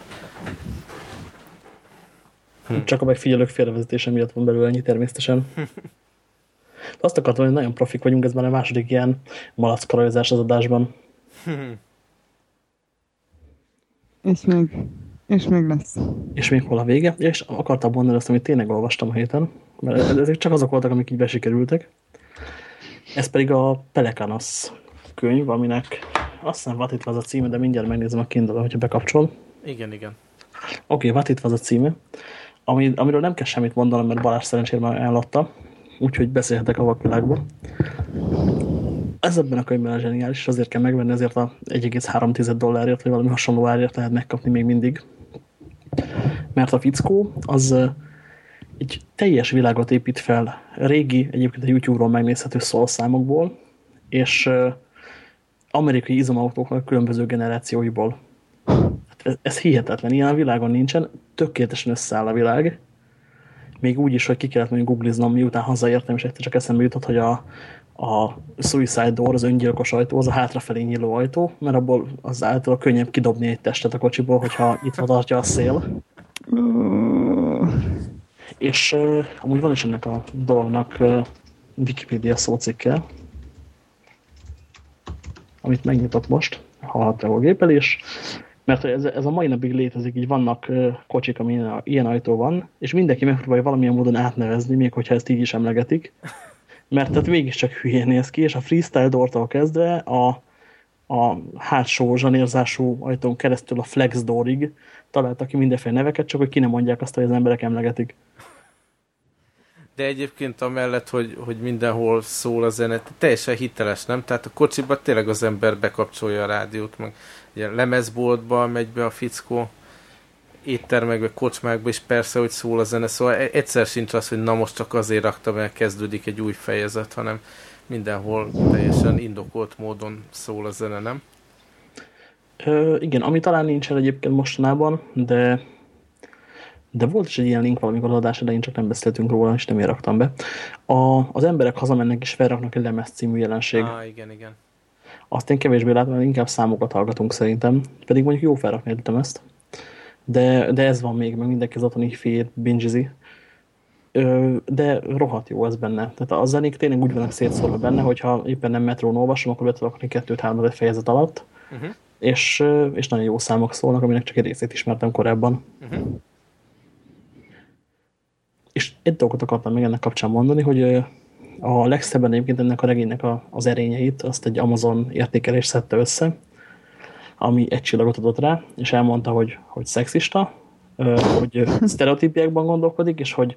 Hm. Csak a megfigyelők félrevezetése miatt van belőle ennyi természetesen. Azt akartam, hogy nagyon profik vagyunk, ez már a második ilyen malackarajozás az adásban. És még, és még lesz. És még hol a vége? És akartam mondani azt, amit tényleg olvastam a héten, mert ezek csak azok voltak, amik így besikerültek. Ez pedig a Pelekanos könyv, aminek azt hiszem Vatitva az a címe, de mindjárt megnézem a kindle hogyha bekapcsol. Igen, igen. Oké, okay, Vatitva az a címe, ami, amiről nem kell semmit mondanom, mert Balázs szerencsére már eladta, úgyhogy beszélhetek a vakvilágból. Ez ebben a könyvben a zseniális, azért kell megvenni, ezért a 1,3 dollárért, vagy valami hasonló árért lehet megkapni még mindig. Mert a fickó az egy teljes világot épít fel, régi, egyébként a YouTube-ról megnézhető szólszámokból, és amerikai izomautóknak különböző generációiból. Ez, ez hihetetlen, ilyen a világon nincsen, tökéletesen összeáll a világ, még úgy is, hogy ki kellett mondjuk googliznom, miután hazaértem, és egyszer csak eszembe jutott, hogy a, a Suicide Door, az öngyilkos ajtó, az a hátrafelé nyíló ajtó, mert abból az által könnyebb kidobni egy testet a kocsiból, hogyha itt tartja a szél. És uh, amúgy van is ennek a dolognak uh, Wikipedia szócikke, amit megnyitott most, hallható a gépelés, mert ez, ez a mai napig létezik, így vannak kocsik, ami ilyen, ilyen ajtó van, és mindenki megpróbálja valamilyen módon átnevezni, még hogyha ezt így is emlegetik, mert tehát mégiscsak hülyén néz ki, és a freestyle dortól kezdve a, a hátsó zsanérzású ajtón keresztül a flex doorig találtak ki mindenféle neveket, csak hogy ki nem mondják azt, hogy az emberek emlegetik. De egyébként amellett, hogy, hogy mindenhol szól a zene, teljesen hiteles, nem? Tehát a kocsiba tényleg az ember bekapcsolja a rádiót, meg ugye lemezboltba megy be a fickó, éttermekbe, kocsmákba is persze, hogy szól a zene, szóval e- egyszer sincs az, hogy na most csak azért raktam, mert kezdődik egy új fejezet, hanem mindenhol teljesen indokolt módon szól a zene, nem? Ö, igen, ami talán nincs el egyébként mostanában, de de volt is egy ilyen link valamikor az adás elején, csak nem beszéltünk róla, és nem én raktam be. A, az emberek hazamennek és felraknak egy lemez című jelenség. Ah, igen, igen. Azt én kevésbé látom, mert inkább számokat hallgatunk szerintem. Pedig mondjuk jó felrakni egy lemezt. De, de ez van még, meg mindenki az otthoni fél bingizi. De rohadt jó ez benne. Tehát a zenék tényleg úgy vannak szétszórva benne, hogyha éppen nem metrón olvasom, akkor be tudok kettőt három egy fejezet alatt. Uh -huh. és, és nagyon jó számok szólnak, aminek csak egy részét ismertem korábban. Uh -huh. És egy dolgot akartam még ennek kapcsán mondani, hogy a legszebben egyébként ennek a regénynek a, az erényeit, azt egy Amazon értékelés szedte össze, ami egy csillagot adott rá, és elmondta, hogy, hogy szexista, hogy sztereotípiákban gondolkodik, és hogy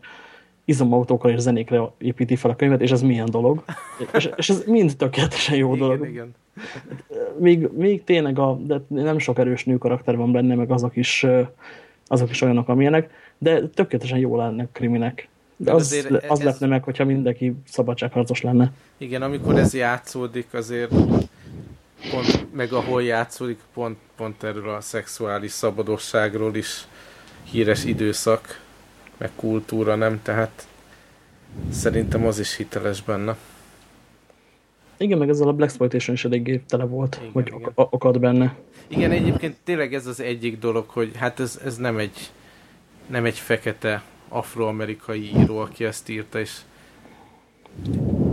izomautókkal és zenékre építi fel a könyvet, és ez milyen dolog. És, és ez mind tökéletesen jó igen, dolog. Igen. Még, még tényleg a, de nem sok erős nő karakter van benne, meg azok is, azok is olyanok, amilyenek, de tökéletesen jól lennek kriminek. De az, azért az ez... lepne meg, hogyha mindenki szabadságharcos lenne. Igen, amikor ez játszódik, azért pont, meg ahol játszódik, pont, pont erről a szexuális szabadosságról is híres időszak, meg kultúra, nem? Tehát szerintem az is hiteles benne. Igen, meg ezzel a Black Exploitation is eléggé tele volt, igen, hogy igen. akad benne. Igen, egyébként tényleg ez az egyik dolog, hogy hát ez, ez nem egy nem egy fekete afroamerikai író, aki ezt írta, és,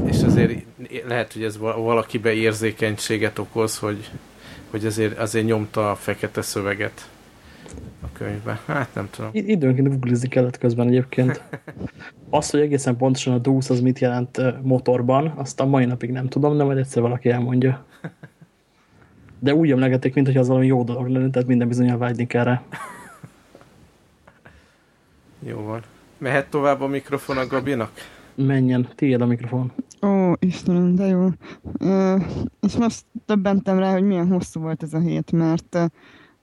és azért lehet, hogy ez valakibe érzékenységet okoz, hogy, hogy azért, azért nyomta a fekete szöveget a könyvbe. Hát nem tudom. Időnként googlizni kellett közben egyébként. Azt, hogy egészen pontosan a dúsz az mit jelent motorban, azt a mai napig nem tudom, de majd egyszer valaki elmondja. De úgy emlegették, mint hogy az valami jó dolog lenne, tehát minden bizonyal vágyni kell rá. Jó van. Mehet tovább a mikrofon a Gabinak? Menjen, tiéd a mikrofon. Ó, Istenem, de jó. Uh, és most többentem rá, hogy milyen hosszú volt ez a hét, mert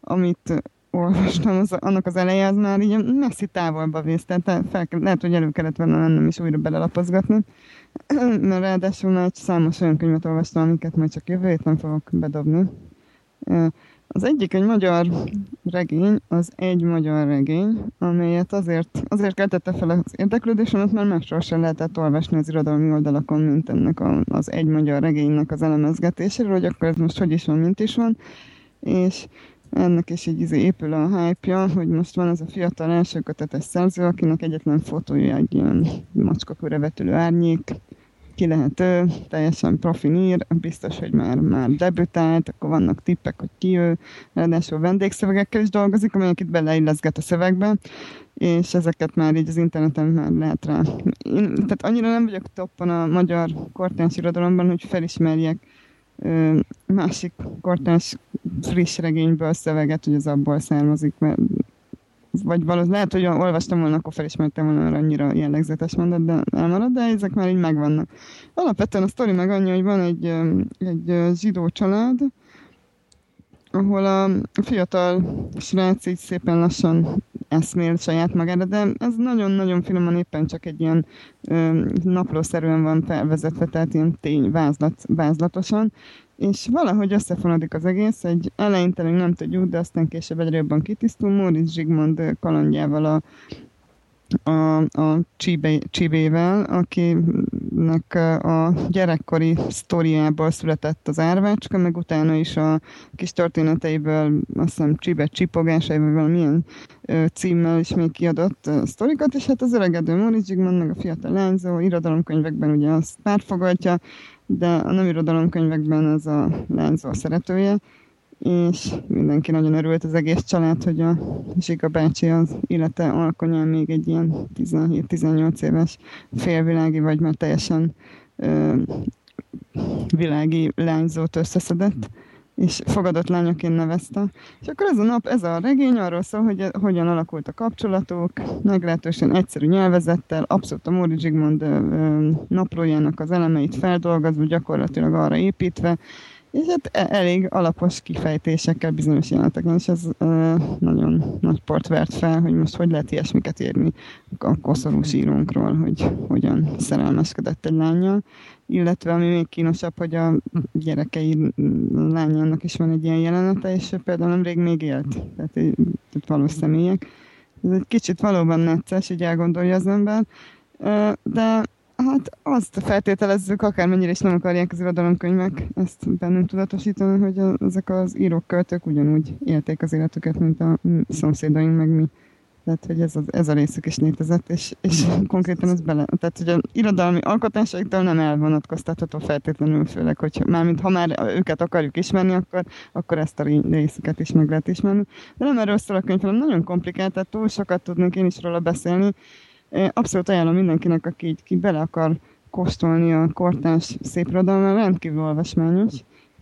amit olvastam, az, annak az eleje az már így messzi távolba vész, tehát fel, lehet, hogy elő kellett volna lennem is újra belelapozgatni, mert ráadásul már egy számos olyan könyvet olvastam, amiket majd csak jövő héten fogok bedobni. Az egyik egy magyar regény, az egy magyar regény, amelyet azért, azért keltette fel az érdeklődésemet, mert másról sem lehetett olvasni az irodalmi oldalakon, mint ennek a, az egy magyar regénynek az elemezgetéséről, hogy akkor ez most hogy is van, mint is van. És ennek is így izé épül a hype hogy most van az a fiatal elsőkötetes szerző, akinek egyetlen fotója egy ilyen macskakőre vetülő árnyék, ki lehet ő, teljesen profin ír, biztos, hogy már, már debütált, akkor vannak tippek, hogy ki ő, ráadásul vendégszövegekkel is dolgozik, amelyek itt beleilleszget a szövegbe, és ezeket már így az interneten már lehet rá. Én, tehát annyira nem vagyok toppon a magyar kortárs irodalomban, hogy felismerjek ö, másik kortárs friss regényből szöveget, hogy az abból származik, mert vagy valószínűleg lehet, hogy olvastam volna, akkor felismertem volna, mert annyira jellegzetes mondat, de elmarad, de ezek már így megvannak. Alapvetően a sztori meg annyi, hogy van egy, egy zsidó család, ahol a fiatal srác így szépen lassan eszmél saját magára, de ez nagyon-nagyon finoman éppen csak egy ilyen ö, naplószerűen van felvezetve, tehát ilyen tény, vázlat, vázlatosan, és valahogy összefonodik az egész, egy eleinte még nem tudjuk, de aztán később egyre jobban kitisztul, Móricz Zsigmond kalandjával a a, a Csibé, Csibével, akinek a gyerekkori sztoriából született az árvácska, meg utána is a kis történeteiből, azt hiszem Csibe csipogásai, vagy valamilyen ö, címmel is még kiadott ö, sztorikat, és hát az öregedő Móricz Zsigmond, meg a fiatal lányzó irodalomkönyvekben ugye azt pártfogatja, de a nem irodalomkönyvekben ez a lányzó szeretője, és mindenki nagyon örült az egész család, hogy a Zsiga bácsi az élete alkonyán még egy ilyen 17-18 éves félvilági, vagy már teljesen ö, világi lányzót összeszedett, és fogadott lányoként nevezte. És akkor ez a nap, ez a regény arról szól, hogy hogyan alakult a kapcsolatok, meglehetősen egyszerű nyelvezettel, abszolút a Móri Zsigmond naplójának az elemeit feldolgozva, gyakorlatilag arra építve, és hát e- elég alapos kifejtésekkel bizonyos jeleneteken, és ez e, nagyon nagy port vert fel, hogy most hogy lehet ilyesmiket írni a koszorús írónkról, hogy hogyan szerelmeskedett egy lányjal, illetve ami még kínosabb, hogy a gyerekei lányának is van egy ilyen jelenete, és például nemrég még élt, tehát, tehát valós személyek. Ez egy kicsit valóban necces, így elgondolja az ember, de Hát azt feltételezzük, akármennyire is nem akarják az irodalomkönyvek ezt bennünk tudatosítani, hogy ezek az írók, költők ugyanúgy élték az életüket, mint a szomszédaink, meg mi. Tehát, hogy ez, az, ez a részük is létezett, és, és konkrétan ez bele... Tehát, hogy az irodalmi alkotásaiktól nem elvonatkoztatható feltétlenül, főleg, hogy mármint ha már őket akarjuk ismerni, akkor, akkor ezt a részüket is meg lehet ismerni. De nem erről szól a könyv, hanem nagyon komplikált, tehát túl sokat tudnék én is róla beszélni, Abszolút ajánlom mindenkinek, aki így ki bele akar kóstolni a kortás szép irodalommal, rendkívül olvasmányos.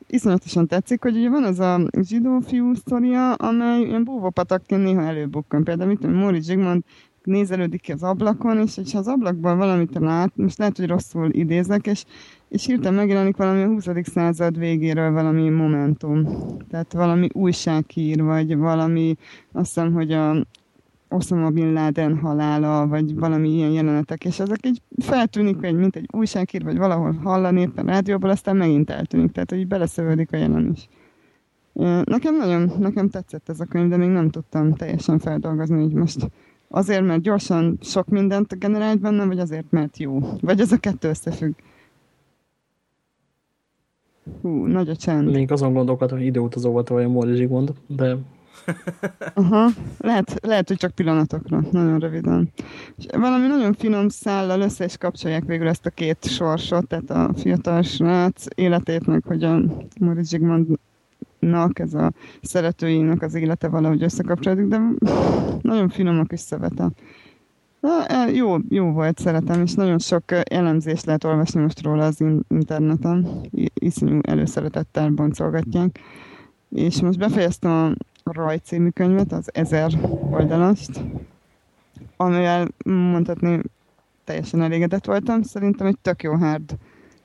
Iszonyatosan tetszik, hogy ugye van az a zsidó fiú sztoria, amely ilyen búvópatakként néha előbukkan. Például mit Móri Zsigmond nézelődik ki az ablakon, és ha az ablakból valamit lát, most lehet, hogy rosszul idézek, és, és hirtelen megjelenik valami a 20. század végéről valami momentum. Tehát valami újsághír, vagy valami, azt hiszem, hogy a, Osama Bin Laden halála, vagy valami ilyen jelenetek, és ezek így feltűnik, egy, mint egy újságír, vagy valahol hallani éppen rádióból, aztán megint eltűnik, tehát hogy beleszövődik a jelen is. Nekem nagyon, nekem tetszett ez a könyv, de még nem tudtam teljesen feldolgozni, hogy most azért, mert gyorsan sok mindent generált benne, vagy azért, mert jó. Vagy ez a kettő összefügg. Hú, nagy a csend. Még azon gondolkodtam, hogy időutazó volt vagy a Móri Zsigmond, de Aha, lehet, lehet, hogy csak pillanatokra, nagyon röviden. És valami nagyon finom szállal össze is kapcsolják végül ezt a két sorsot, tehát a fiatal srác életét, meg hogy a Moritz Zsigmondnak, ez a szeretőinek az élete valahogy összekapcsolódik, de nagyon finom a kis szövete. Na, e, jó, jó volt, szeretem, és nagyon sok elemzést lehet olvasni most róla az interneten. Iszonyú előszeretettel boncolgatják. És most befejeztem a Raj című könyvet, az ezer oldalast, amivel mondhatni teljesen elégedett voltam. Szerintem egy tök jó hard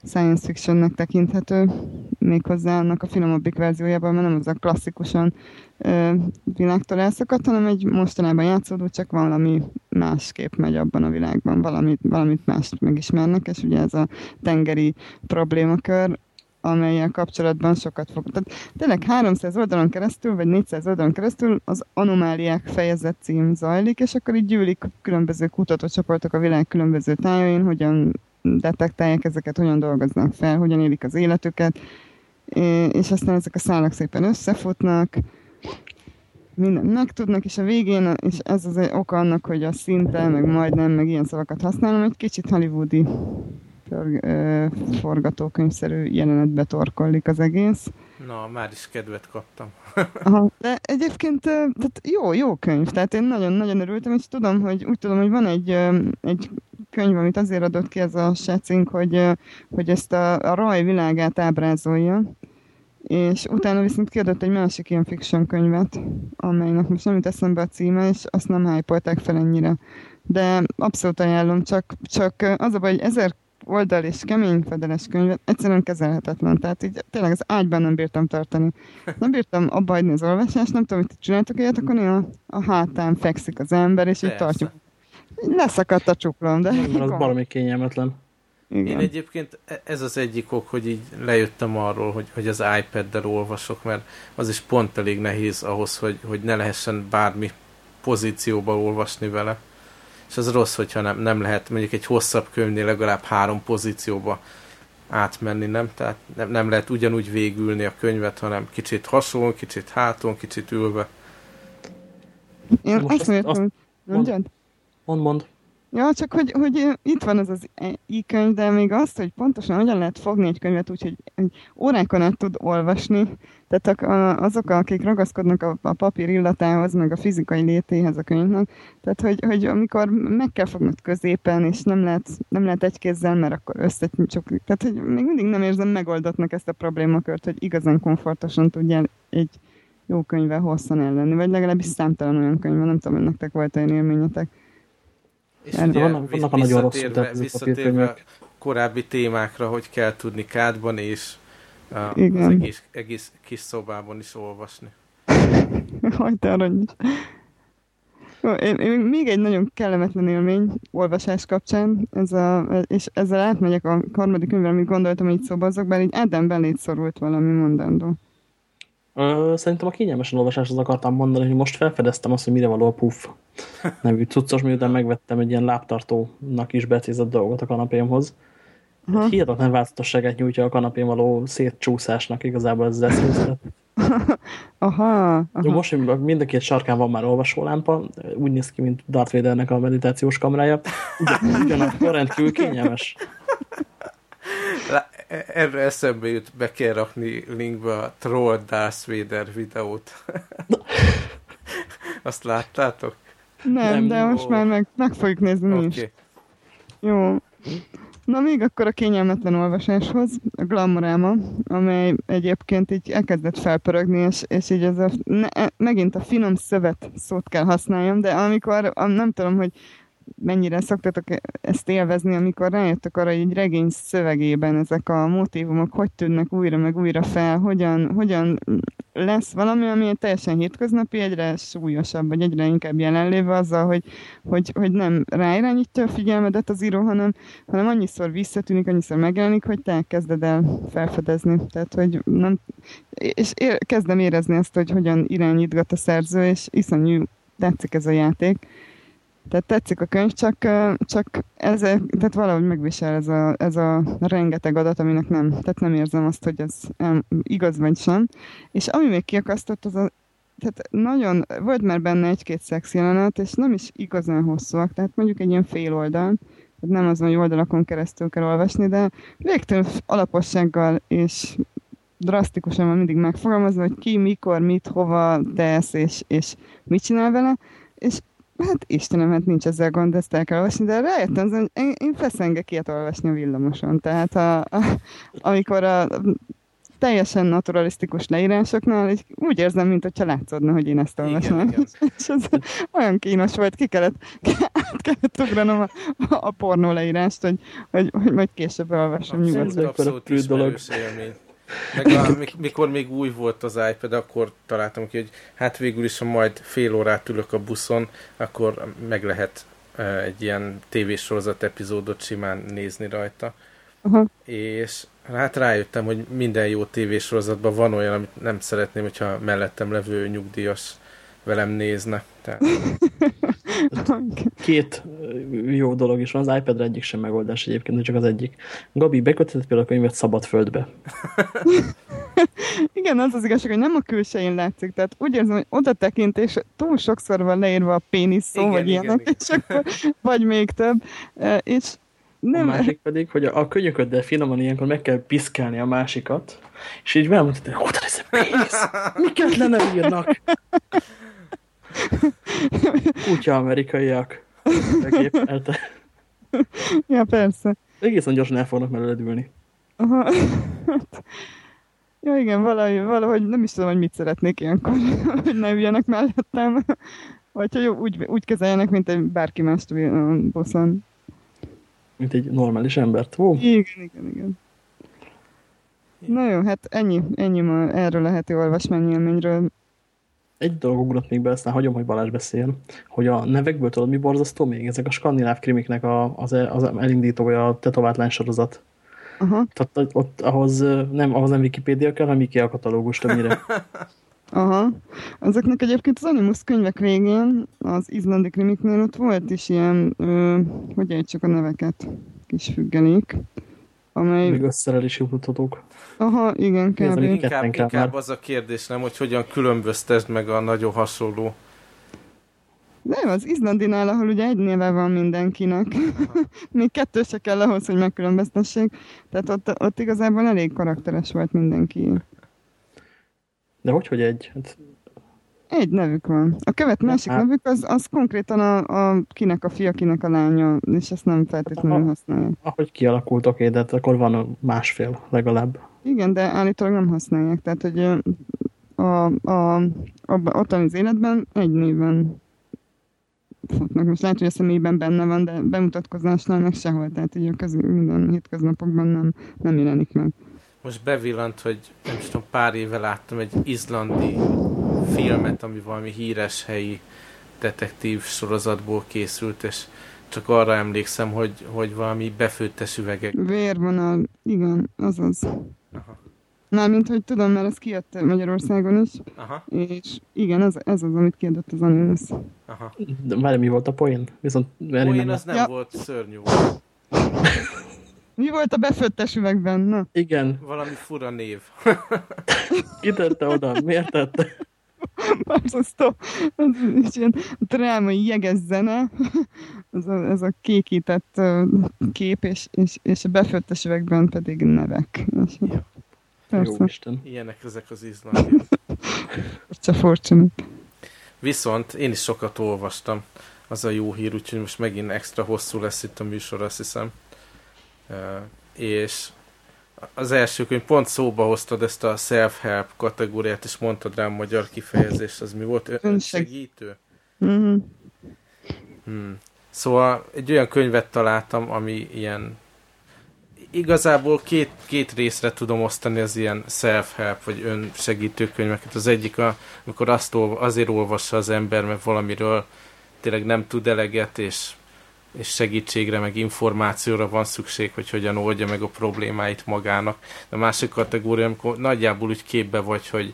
science fictionnek tekinthető, méghozzá annak a finomabbik verziójában, mert nem az a klasszikusan ö, világtól elszakadt, hanem egy mostanában játszódó, csak valami másképp megy abban a világban, valamit, valamit mást megismernek, és ugye ez a tengeri problémakör, amelyel kapcsolatban sokat fog. Tehát tényleg 300 oldalon keresztül, vagy 400 oldalon keresztül az anomáliák fejezet cím zajlik, és akkor így gyűlik különböző kutatócsoportok a világ különböző tájain, hogyan detektálják ezeket, hogyan dolgoznak fel, hogyan élik az életüket, és aztán ezek a szálak szépen összefutnak, mindent megtudnak, és a végén, és ez az oka annak, hogy a szinte, meg majdnem, meg ilyen szavakat használom, egy kicsit hollywoodi forgatókönyvszerű jelenetbe torkollik az egész. Na, már is kedvet kaptam. Aha, de egyébként tehát jó, jó könyv, tehát én nagyon-nagyon örültem, és tudom, hogy úgy tudom, hogy van egy, egy könyv, amit azért adott ki ez a secink, hogy, hogy ezt a, a raj világát ábrázolja, és utána viszont kiadott egy másik ilyen fiction könyvet, amelynek most nem jut eszembe a címe, és azt nem hype fel ennyire. De abszolút ajánlom, csak, csak az a baj, hogy ezer oldal és kemény fedeles könyvet egyszerűen kezelhetetlen. Tehát így tényleg az ágyban nem bírtam tartani. Nem bírtam abba hagyni az olvasást, nem tudom, hogy csináltok ilyet, akkor a, a hátán fekszik az ember, és így tartjuk. Leszakadt a csuklom, de... Nem, az valami kényelmetlen. Igen. Én egyébként e- ez az egyik ok, hogy így lejöttem arról, hogy, hogy az iPad-del olvasok, mert az is pont elég nehéz ahhoz, hogy, hogy ne lehessen bármi pozícióba olvasni vele. És az rossz, hogyha nem, nem lehet mondjuk egy hosszabb könyvnél legalább három pozícióba átmenni, nem? Tehát nem, nem lehet ugyanúgy végülni a könyvet, hanem kicsit hasonló, kicsit háton, kicsit ülve. Én Most azt, azt, azt mond, mond, mond. Ja, csak hogy, hogy itt van ez az e-könyv, de még azt, hogy pontosan hogyan lehet fogni egy könyvet úgy, hogy órákon át tud olvasni, tehát azok, akik ragaszkodnak a, a papír illatához, meg a fizikai létéhez a könyvnek, tehát hogy, hogy amikor meg kell fognod középen, és nem lehet, nem lehet egy kézzel, mert akkor összecsuklik. Tehát, hogy még mindig nem érzem megoldatnak ezt a problémakört, hogy igazán komfortosan tudjál egy jó könyvvel hosszan ellenni, vagy legalábbis számtalan olyan könyv, nem tudom, hogy nektek volt olyan élményetek. És ugye vannak, vannak nagyon rossz visszatérve a korábbi témákra, hogy kell tudni kádban és a, az egész, egész kis szobában is olvasni. Hogy te aranyos. Én, én, még egy nagyon kellemetlen élmény olvasás kapcsán, ez a, és ezzel átmegyek a harmadik könyvre, amit gondoltam, hogy így szobazok, bár így Eden belét szorult valami mondandó. Ö, szerintem a kényelmesen olvasáshoz akartam mondani, hogy most felfedeztem azt, hogy mire való a puff nevű cuccos, miután megvettem egy ilyen láptartónak is becézett dolgot a kanapémhoz. Uh-huh. Hihetetlen változatosságát nyújtja a kanapém való szétcsúszásnak igazából ez az aha, aha. Most mind a két sarkán van már olvasólámpa, úgy néz ki, mint Darth Vadernek a meditációs kamerája. Ugyanakkor rendkívül kényelmes. Erre eszembe jut, be kell rakni linkbe a Troll Darth Vader videót. Azt láttátok? Nem, Nem de most már meg, meg fogjuk nézni okay. is. Jó. Na még akkor a kényelmetlen olvasáshoz, a Glamoráma, amely egyébként így elkezdett felpörögni, és, és így ez a, ne, megint a finom szövet szót kell használjam, de amikor, nem tudom, hogy mennyire szoktatok ezt élvezni, amikor rájöttek arra, hogy egy regény szövegében ezek a motivumok hogy tűnnek újra meg újra fel, hogyan, hogyan lesz valami, ami teljesen hétköznapi, egyre súlyosabb, vagy egyre inkább jelenlévő azzal, hogy, hogy, hogy nem ráirányítja a figyelmedet az író, hanem, hanem annyiszor visszatűnik, annyiszor megjelenik, hogy te kezded el felfedezni. Tehát, hogy nem, és ér, kezdem érezni ezt, hogy hogyan irányítgat a szerző, és iszonyú tetszik ez a játék tehát tetszik a könyv, csak, csak ez, tehát valahogy megvisel ez a, ez a rengeteg adat, aminek nem, tehát nem érzem azt, hogy ez igaz vagy sem. És ami még kiakasztott, az a, tehát nagyon, volt már benne egy-két szex jelenet, és nem is igazán hosszúak, tehát mondjuk egy ilyen fél oldal, tehát nem az, hogy oldalakon keresztül kell olvasni, de végtelen alapossággal és drasztikusan van mindig megfogalmazva, hogy ki, mikor, mit, hova tesz, és, és mit csinál vele, és Hát Istenem, hát nincs ezzel gond, ezt el kell olvasni, de rájöttem, hogy én, én feszengek ilyet olvasni a villamoson. Tehát a, a, amikor a teljesen naturalisztikus leírásoknál, így úgy érzem, mint hogyha látszódna, hogy én ezt olvasom. És ez olyan kínos volt, ki kellett, át kellett ugranom a, a pornó leírást, hogy, hogy, hogy majd később olvasom nyugodtan. Abszolút ismerős élmény. Meg a, mikor még új volt az iPad, akkor találtam ki, hogy hát végül is, ha majd fél órát ülök a buszon, akkor meg lehet egy ilyen tévésorozat epizódot simán nézni rajta. Uh-huh. És Hát rájöttem, hogy minden jó tévésorozatban van olyan, amit nem szeretném, hogyha mellettem levő nyugdíjas velem nézne. Tehát... Két jó dolog is van, az iPad-re egyik sem megoldás egyébként, csak az egyik. Gabi, beköthetett például a könyvet szabad földbe. Igen, az az igazság, hogy nem a külsején látszik, tehát úgy érzem, hogy oda tekint, és túl sokszor van leírva a pénisz szó, igen, vagy igen, ilyenek, igen. és akkor, vagy még több, és nem. A másik pedig, hogy a, a könyököddel finoman ilyenkor meg kell piszkálni a másikat, és így bemutatni, hogy oda ez a pénisz, miket le nem írnak? Kutya amerikaiak. ja, persze. Egészen gyorsan el fognak mellőled ülni. Aha. ja, igen, valahogy, valahogy nem is tudom, hogy mit szeretnék ilyenkor, hogy ne üljenek mellettem. Vagy hogy úgy, úgy kezeljenek, mint egy bárki más bosszan. Mint egy normális embert. Ó. Igen, igen, igen. Na jó, hát ennyi, ennyi ma erről a heti olvasmányélményről egy dolog ugrott még be, aztán hagyom, hogy Balázs beszél, hogy a nevekből tudod, mi borzasztó még? Ezek a skandináv krimiknek a, az, az elindítója, a tetovátlány sorozat. Aha. Tehát ott ahhoz nem, ahhoz nem Wikipédia kell, hanem IKEA katalógus többnyire. Aha. Ezeknek egyébként az Animus könyvek végén, az izlandi krimiknél ott volt is ilyen, ö, hogy csak a neveket, kis függelék amely... Még összerelési mutatók. Aha, igen, kb. Inkább, inkább az a kérdés, nem, hogy hogyan különböztesd meg a nagyon hasonló. Nem, az Izlandinál, ahol ugye egy néve van mindenkinek. Még kettő se kell ahhoz, hogy megkülönböztessék. Tehát ott, ott igazából elég karakteres volt mindenki. De hogy, hogy egy? Hát egy nevük van. A követ másik hát. nevük az, az konkrétan a, a kinek a fia, kinek a lánya, és ezt nem feltétlenül Aha, használják. Ahogy kialakult, oké, de hát akkor van másfél legalább. Igen, de állítólag nem használják. Tehát, hogy a, a, a, ott az életben egy néven futnak. Most lehet, hogy a személyben benne van, de bemutatkozásnál meg sehol. Tehát, hogy a köz, minden hétköznapokban nem, nem jelenik meg. Most bevillant, hogy nem tudom, pár éve láttam egy izlandi filmet, ami valami híres helyi detektív sorozatból készült, és csak arra emlékszem, hogy, hogy valami befőttes üvegek. Vérvonal, igen, azaz. Aha. mint hogy tudom, mert ez kijött Magyarországon is, Aha. és igen, ez, ez az, amit kiadott az Anonymous. Aha. De már mi volt a poén? Viszont poén nem az nem ja. volt, szörnyű volt. Mi volt a befőttes üvegben? Na. Igen. Valami fura név. Ki tette oda? Miért tette? Borzasztó. Ez ilyen drámai jeges zene. Ez a, ez a kékített kép, és, és, és a befőttes üvegben pedig nevek. És, ja. Jó Isten. Ilyenek ezek az izlandiak. Furcsa forcsanak. Viszont én is sokat olvastam. Az a jó hír, úgyhogy most megint extra hosszú lesz itt a műsor, azt hiszem. És az első könyv pont szóba hoztad ezt a self-help kategóriát, és mondtad rám magyar kifejezést, az mi volt? Önsegítő? Mm-hmm. Hmm. Szóval egy olyan könyvet találtam, ami ilyen igazából két, két részre tudom osztani az ilyen self-help, vagy önsegítő könyveket. Az egyik, a, amikor azt olva, azért olvassa az ember, mert valamiről tényleg nem tud eleget, és és segítségre, meg információra van szükség, hogy hogyan oldja meg a problémáit magának. De a másik kategória, amikor nagyjából úgy képbe vagy, hogy,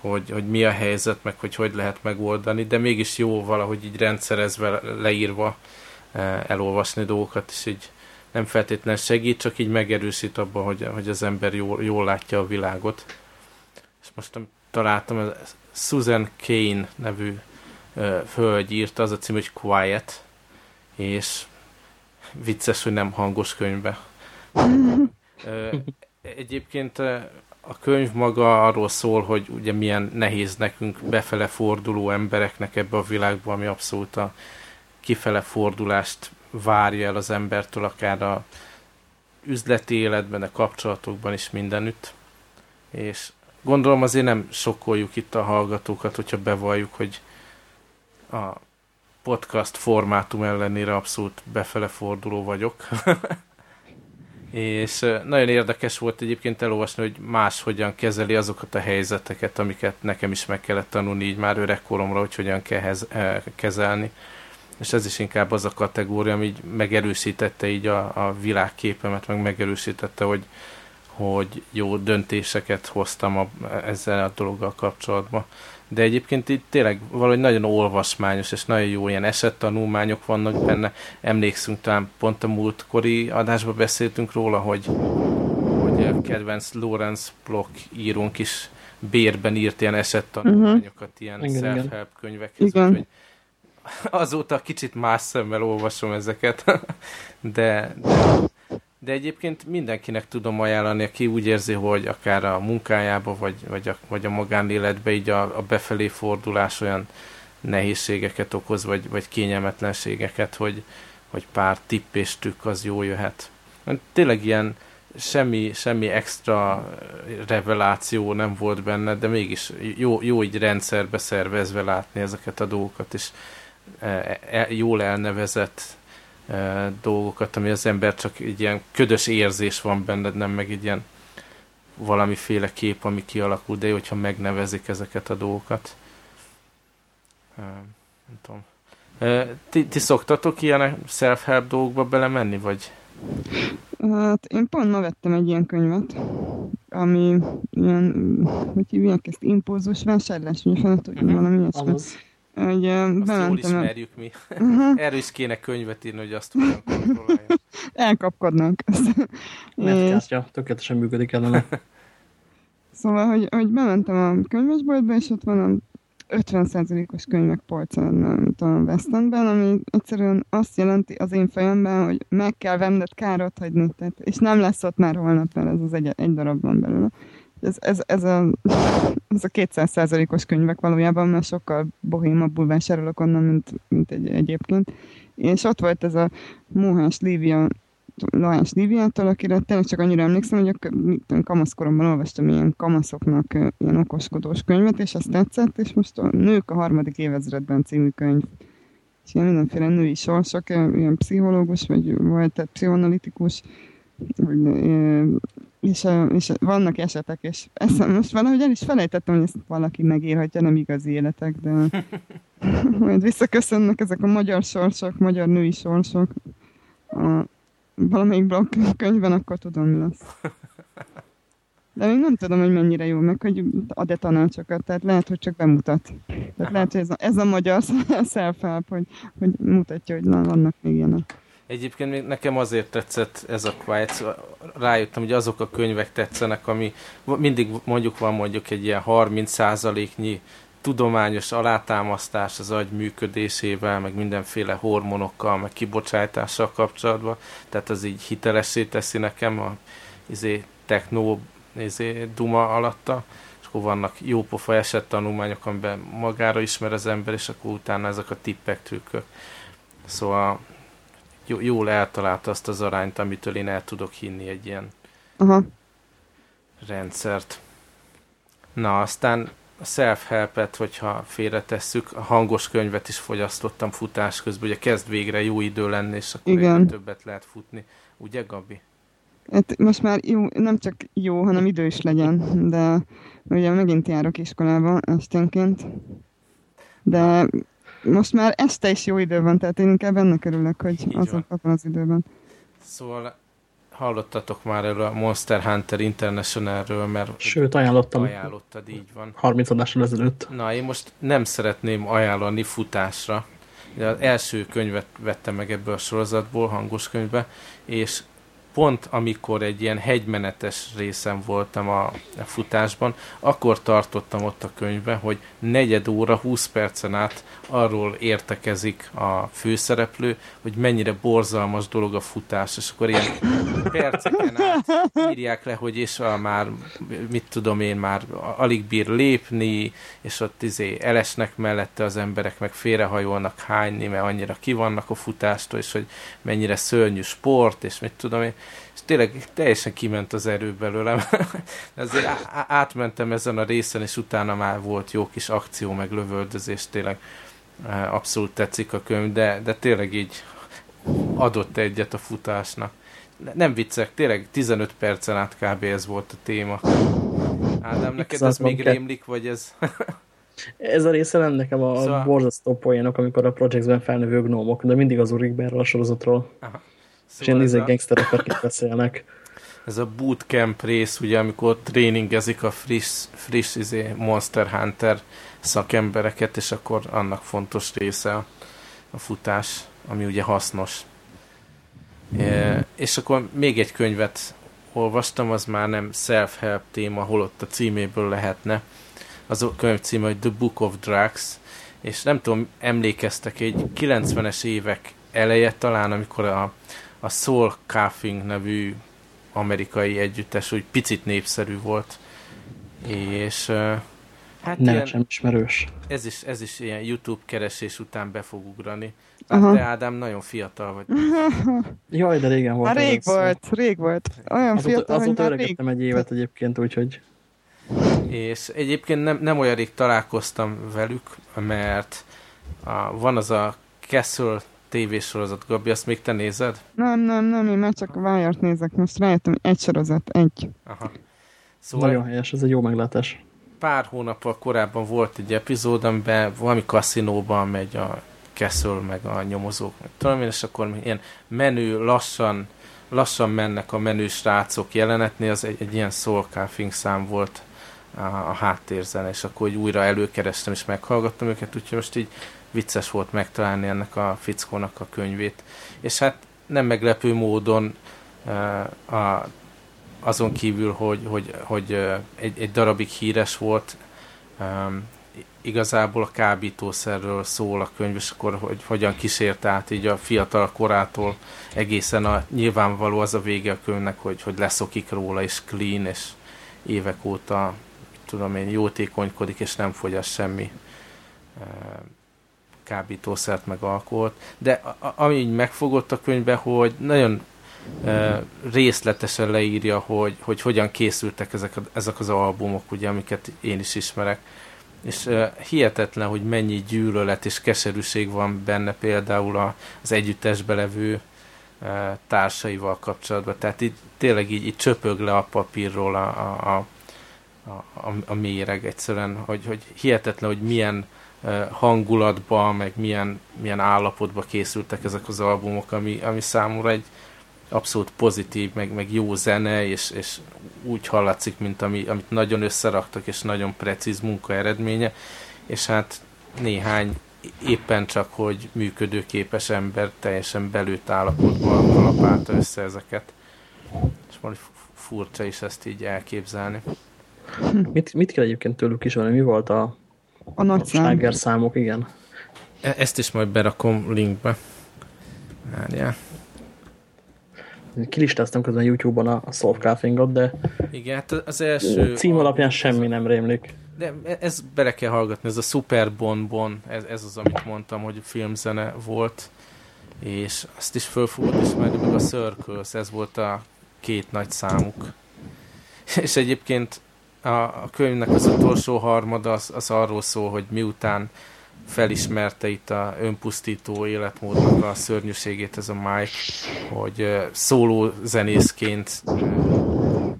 hogy, hogy mi a helyzet, meg hogy hogy lehet megoldani, de mégis jó valahogy így rendszerezve, leírva eh, elolvasni dolgokat, és így nem feltétlenül segít, csak így megerősít abban, hogy, hogy az ember jól, jól látja a világot. És most találtam, Susan Kane nevű uh, hölgy írta, az a cím, hogy Quiet, és vicces, hogy nem hangos könyvbe. Egyébként a könyv maga arról szól, hogy ugye milyen nehéz nekünk befele forduló embereknek ebbe a világba, ami abszolút a kifele fordulást várja el az embertől, akár a üzleti életben, a kapcsolatokban is mindenütt. És gondolom azért nem sokkoljuk itt a hallgatókat, hogyha bevalljuk, hogy a podcast formátum ellenére abszolút befele forduló vagyok. és nagyon érdekes volt egyébként elolvasni, hogy más hogyan kezeli azokat a helyzeteket, amiket nekem is meg kellett tanulni így már öregkoromra, hogy hogyan kell kezelni. És ez is inkább az a kategória, ami így megerősítette így a, a világképemet, meg megerősítette, hogy, hogy jó döntéseket hoztam a, ezzel a dologgal kapcsolatban. De egyébként itt tényleg valahogy nagyon olvasmányos, és nagyon jó ilyen esettanulmányok vannak benne. Emlékszünk, talán pont a múltkori adásban beszéltünk róla, hogy, hogy a kedvenc Lawrence Block írónk is bérben írt ilyen esettanulmányokat, uh-huh. ilyen self-help könyvekhez. Igen. Úgyhogy azóta kicsit más szemmel olvasom ezeket, de, de, de egyébként mindenkinek tudom ajánlani, aki úgy érzi, hogy akár a munkájába, vagy, vagy, a, vagy a magánéletbe így a, a befelé fordulás olyan nehézségeket okoz, vagy, vagy kényelmetlenségeket, hogy, hogy pár tipp és trükk az jó jöhet. Tényleg ilyen semmi, semmi extra reveláció nem volt benne, de mégis jó, jó így rendszerbe szervezve látni ezeket a dolgokat, és e, e, jól elnevezett e, dolgokat, ami az ember csak egy ilyen ködös érzés van benned, nem meg egy ilyen valamiféle kép, ami kialakul, de jó, hogyha megnevezik ezeket a dolgokat. Nem tudom. Ti, ti szoktatok ilyen self-help dolgokba belemenni, vagy? Hát én pont ma vettem egy ilyen könyvet, ami ilyen, hogy hívják ezt, impulzus vásárlás, vagy fel uh-huh. valami ilyesmi. Hogy, azt jól ismerjük mi. Uh-huh. Erről is kéne könyvet írni, hogy azt hogyan kontrollálja. Elkapkodnak. Netkártya, tökéletesen működik ellene. Szóval, hogy, hogy bementem a könyvesboltba, és ott van a 50%-os könyvek polcon, nem tudom, West Endben, ami egyszerűen azt jelenti az én fejemben, hogy meg kell venned károt hagyni, tehát, és nem lesz ott már holnap, mert ez az egy, egy darab van belőle. Ez, ez, ez, a, ez a 200%-os könyvek valójában, mert sokkal bohémabbul vásárolok onnan, mint, mint egy, egyébként. És ott volt ez a Mohás Lívia Loás Liviától, akire tényleg csak annyira emlékszem, hogy a kamaszkoromban olvastam ilyen kamaszoknak ilyen okoskodós könyvet, és azt tetszett, és most a Nők a harmadik évezredben című könyv. És ilyen mindenféle női sorsok, ilyen pszichológus, vagy, vagy tehát pszichoanalitikus, és, és vannak esetek, és ezt most valahogy el is felejtettem, hogy ezt valaki megírhatja, nem igazi életek, de majd visszaköszönnek ezek a magyar sorsok, magyar női sorsok. A, valamelyik blog könyvben, akkor tudom, mi lesz. De még nem tudom, hogy mennyire jó, meg hogy ad-e tanácsokat, tehát lehet, hogy csak bemutat. Tehát lehet, hogy ez a, ez a magyar self hogy, hogy mutatja, hogy na, vannak még ilyenek. Egyébként még nekem azért tetszett ez a Quiet, rájöttem, hogy azok a könyvek tetszenek, ami mindig mondjuk van mondjuk egy ilyen 30%-nyi tudományos alátámasztás az agy működésével, meg mindenféle hormonokkal, meg kibocsátással kapcsolatban, tehát az így hitelessé teszi nekem a izé, technó izé, duma alatta, és akkor vannak jó pofa esett tanulmányok, amiben magára ismer az ember, és akkor utána ezek a tippek, trükkök. Szóval jól eltalálta azt az arányt, amitől én el tudok hinni egy ilyen Aha. rendszert. Na, aztán a self-helpet, hogyha félretesszük, a hangos könyvet is fogyasztottam futás közben, ugye kezd végre jó idő lenni, és akkor Igen. többet lehet futni. Ugye, Gabi? Hát most már jó, nem csak jó, hanem idő is legyen, de ugye megint járok iskolába esténként, de most már este is jó idő van, tehát én inkább ennek örülök, hogy azok van az időben. Szóval hallottatok már erről a Monster Hunter Internationalről, mert Sőt, ajánlottam. Ajánlottad, így van. 30 adással ezelőtt. Na, én most nem szeretném ajánlani futásra. Az első könyvet vettem meg ebből a sorozatból, hangos könyvbe, és pont amikor egy ilyen hegymenetes részen voltam a, futásban, akkor tartottam ott a könyvbe, hogy negyed óra, 20 percen át arról értekezik a főszereplő, hogy mennyire borzalmas dolog a futás, és akkor ilyen perceken át írják le, hogy és a már, mit tudom én, már alig bír lépni, és ott izé elesnek mellette az emberek, meg félrehajolnak hányni, mert annyira kivannak a futástól, és hogy mennyire szörnyű sport, és mit tudom én, tényleg teljesen kiment az erő belőlem. Azért átmentem ezen a részen, és utána már volt jó kis akció, meg lövöldözés, tényleg abszolút tetszik a könyv, de, de tényleg így adott egyet a futásnak. Nem viccek, tényleg 15 percen át kb. ez volt a téma. Ádám, neked ez még rémlik, vagy ez... ez a része nem nekem a szóval... borzasztó poénok, amikor a Projects-ben felnövő gnómok, de mindig az Urikberről a sorozatról. Aha. Szóval és ilyen a... gangsterek, akik beszélnek. ez a bootcamp rész, ugye, amikor tréningezik a friss, friss izé, Monster Hunter szakembereket, és akkor annak fontos része a, a futás, ami ugye hasznos. E, és akkor még egy könyvet olvastam, az már nem self-help téma, holott a címéből lehetne. Az a könyv címe, hogy The Book of Drugs, és nem tudom, emlékeztek egy 90-es évek eleje talán, amikor a, a Soul Coughing nevű amerikai együttes úgy picit népszerű volt. És hát nem ilyen, sem ismerős. Ez is, ez is ilyen YouTube keresés után be fog ugrani. Hát te Ádám nagyon fiatal vagy. Jaj, de régen volt. Már rég volt, szó. rég volt. Olyan azóta, fiatal, azóta hogy öregettem egy évet egyébként, úgyhogy... És egyébként nem, nem olyan rég találkoztam velük, mert a, van az a Castle tévésorozat, Gabi, azt még te nézed? Nem, nem, nem, én már csak a Wire-t nézek, most rájöttem, egy sorozat, egy. Aha. Szóval Nagyon helyes, ez egy jó meglátás. Pár hónappal korábban volt egy epizód, amiben valami kaszinóban megy a Castle, meg a nyomozók, meg tudom én, és akkor ilyen menő, lassan, lassan mennek a menő srácok jelenetni, az egy, egy ilyen soul szám volt a, a háttérzene, és akkor úgy újra előkerestem, és meghallgattam őket, úgyhogy most így vicces volt megtalálni ennek a fickónak a könyvét. És hát nem meglepő módon a, azon kívül, hogy, hogy, hogy egy, egy darabig híres volt, igazából a kábítószerről szól a könyv, és akkor hogy hogyan kísért át így a fiatal korától egészen a nyilvánvaló az a vége a könyvnek, hogy, hogy leszokik róla, és clean, és évek óta tudom én, jótékonykodik, és nem fogyaszt semmi kábítószert, meg alkoholt. De ami így megfogott a könyvbe, hogy nagyon részletesen leírja, hogy, hogy hogyan készültek ezek, a, ezek az albumok, ugye, amiket én is ismerek. És hihetetlen, hogy mennyi gyűlölet és keserűség van benne például az együttesbe levő társaival kapcsolatban. Tehát itt tényleg így, így csöpög le a papírról a, a, a, a, a méreg egyszerűen, hogy, hogy hihetetlen, hogy milyen hangulatba, meg milyen, milyen állapotba készültek ezek az albumok, ami, ami számomra egy abszolút pozitív, meg, meg jó zene, és, és úgy hallatszik, mint ami, amit nagyon összeraktak, és nagyon precíz munka eredménye, és hát néhány éppen csak, hogy működőképes ember teljesen belőtt állapotban kalapálta össze ezeket. És valami furcsa is ezt így elképzelni. Mit, mit kell egyébként tőlük is Mi volt a a nagy szám. számok, igen. E ezt is majd berakom linkbe. Várjál. Kilistáztam közben YouTube-on a, a Soulcraftingot, de igen, hát az első... Cím alapján semmi nem rémlik. De ez bele kell hallgatni, ez a Super Bon Bon, ez, ez az, amit mondtam, hogy filmzene volt, és azt is föl fogod ismerni, meg a Circles, ez volt a két nagy számuk. És egyébként a, a könyvnek az utolsó harmada az, az arról szól, hogy miután felismerte itt a önpusztító életmódnak a szörnyűségét ez a Mike, hogy szóló zenészként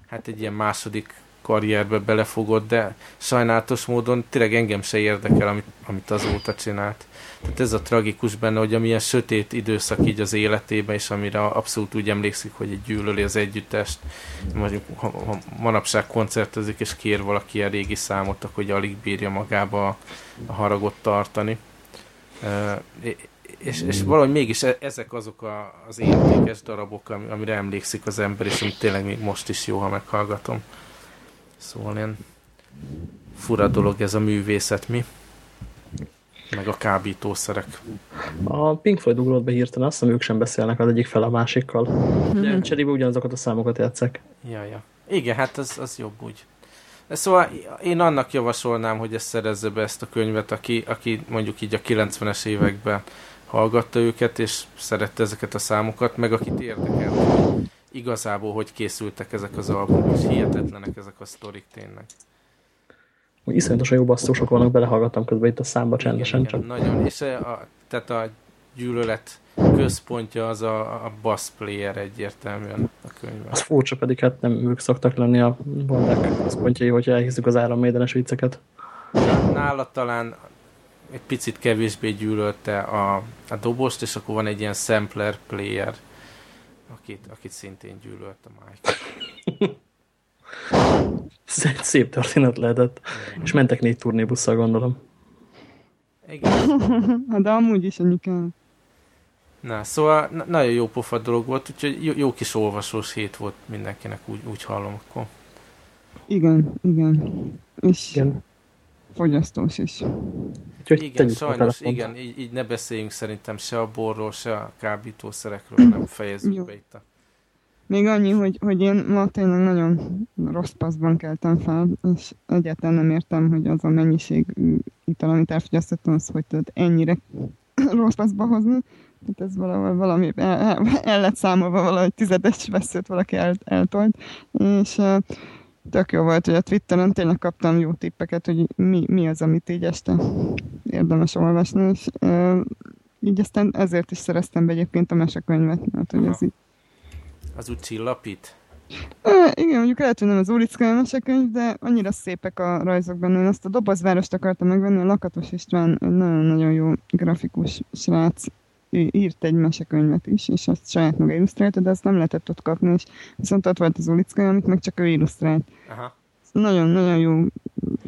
hát egy ilyen második karrierbe belefogott, de sajnálatos módon tényleg engem se érdekel, amit, amit azóta csinált. Tehát ez a tragikus benne, hogy amilyen sötét időszak így az életében, és amire abszolút úgy emlékszik, hogy egy gyűlöli az együttest, mondjuk ha, ha manapság koncertezik, és kér valaki a régi számot, akkor hogy alig bírja magába a, haragot tartani. E, és, és valahogy mégis e, ezek azok a, az értékes darabok, amire emlékszik az ember, és amit tényleg még most is jó, ha meghallgatom. Szóval ilyen fura dolog ez a művészet, mi? Meg a kábítószerek. A Pink Floyd ugrott be hirtelen, azt hiszem ők sem beszélnek az egyik fel a másikkal. Mm -hmm. Cserébe ugyanazokat a számokat játszek. Ja, ja. Igen, hát az, az jobb úgy. De szóval én annak javasolnám, hogy ezt szerezze be ezt a könyvet, aki, aki mondjuk így a 90-es években hallgatta őket, és szerette ezeket a számokat, meg akit érdekel, igazából hogy készültek ezek az albumok, hihetetlenek ezek a sztorik tényleg. Iszonyatosan jó basszusok vannak, belehallgattam közben itt a számba csendesen. Igen, csak. nagyon, és a, tehát a gyűlölet központja az a, a bass player egyértelműen a könyvben. Az furcsa pedig, hát nem ők szoktak lenni a bandák központjai, hogyha elhiszük az árammédenes vicceket. Nála talán egy picit kevésbé gyűlölte a, a dobost, és akkor van egy ilyen sampler player akit, akit szintén gyűlölt a Mike. Szép történet lehetett. Igen. És mentek négy turnébusszal, gondolom. Igen. De amúgy is kell. Na, szóval na nagyon jó pofa dolog volt, úgyhogy jó, jó kis olvasós hét volt mindenkinek, úgy, úgy hallom akkor. Igen, igen. És igen. Fogyasztós is. Úgyhogy igen, sajnos, igen, így, így ne beszéljünk szerintem se a borról, se a kábítószerekről, nem fejezzük jó. be itt a... Még annyi, hogy, hogy én ma tényleg nagyon rossz paszban keltem fel, és egyáltalán nem értem, hogy az a mennyiség ital, amit elfogyasztottam, az hogy tudod ennyire rossz paszba hozni. Tehát ez valahol valami el, el, el lett számolva valahogy tizedes veszőt valaki el, eltolt, és uh, tök jó volt, hogy a Twitteren tényleg kaptam jó tippeket, hogy mi, mi az, amit így este érdemes olvasni, és uh, így aztán ezért is szereztem be egyébként a mesekönyvet, mert hogy ez így az úgy csillapít? É, igen, mondjuk lehet, hogy nem az Ulickai mesekönyv, de annyira szépek a rajzok benne. Én azt a dobozvárost akartam megvenni, a Lakatos István egy nagyon-nagyon jó grafikus srác írt egy mesekönyvet is, és azt saját maga illusztrálta, de azt nem lehetett ott kapni, és viszont ott volt az Ulickai, amit meg csak ő illusztrált. Nagyon-nagyon jó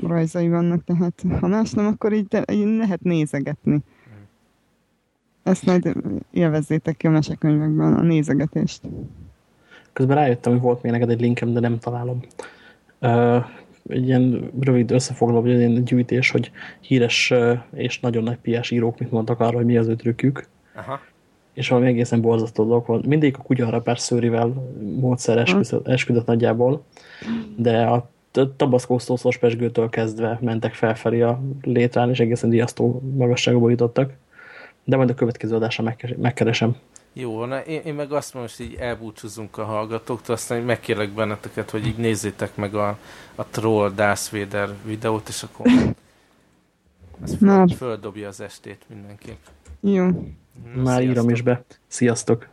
rajzai vannak, tehát ha más nem, akkor így, így lehet nézegetni. Hmm. Ezt majd élvezzétek ki a mesekönyvekben, a nézegetést. Közben rájöttem, hogy volt még neked egy linkem, de nem találom. Uh, egy ilyen rövid összefoglaló, vagy egy ilyen gyűjtés, hogy híres és nagyon nagy piás írók mit mondtak arra, hogy mi az ő trükkük. Aha. És valami egészen borzasztó dolog van. Mindig a kutyahara szőrivel módszer esküdött, esküdött nagyjából, de a tabaszkósztószos pesgőtől kezdve mentek felfelé a létrán, és egészen diasztó magasságba jutottak. De majd a következő adásra megkeresem. Jó, na én, én meg azt mondom, hogy így elbúcsúzunk a hallgatóktól, aztán megkérlek benneteket, hogy így nézzétek meg a, a Troll Darth Vader videót, és akkor az föl, földobja az estét mindenki. Jó. Már sziasztok. írom is be. Sziasztok!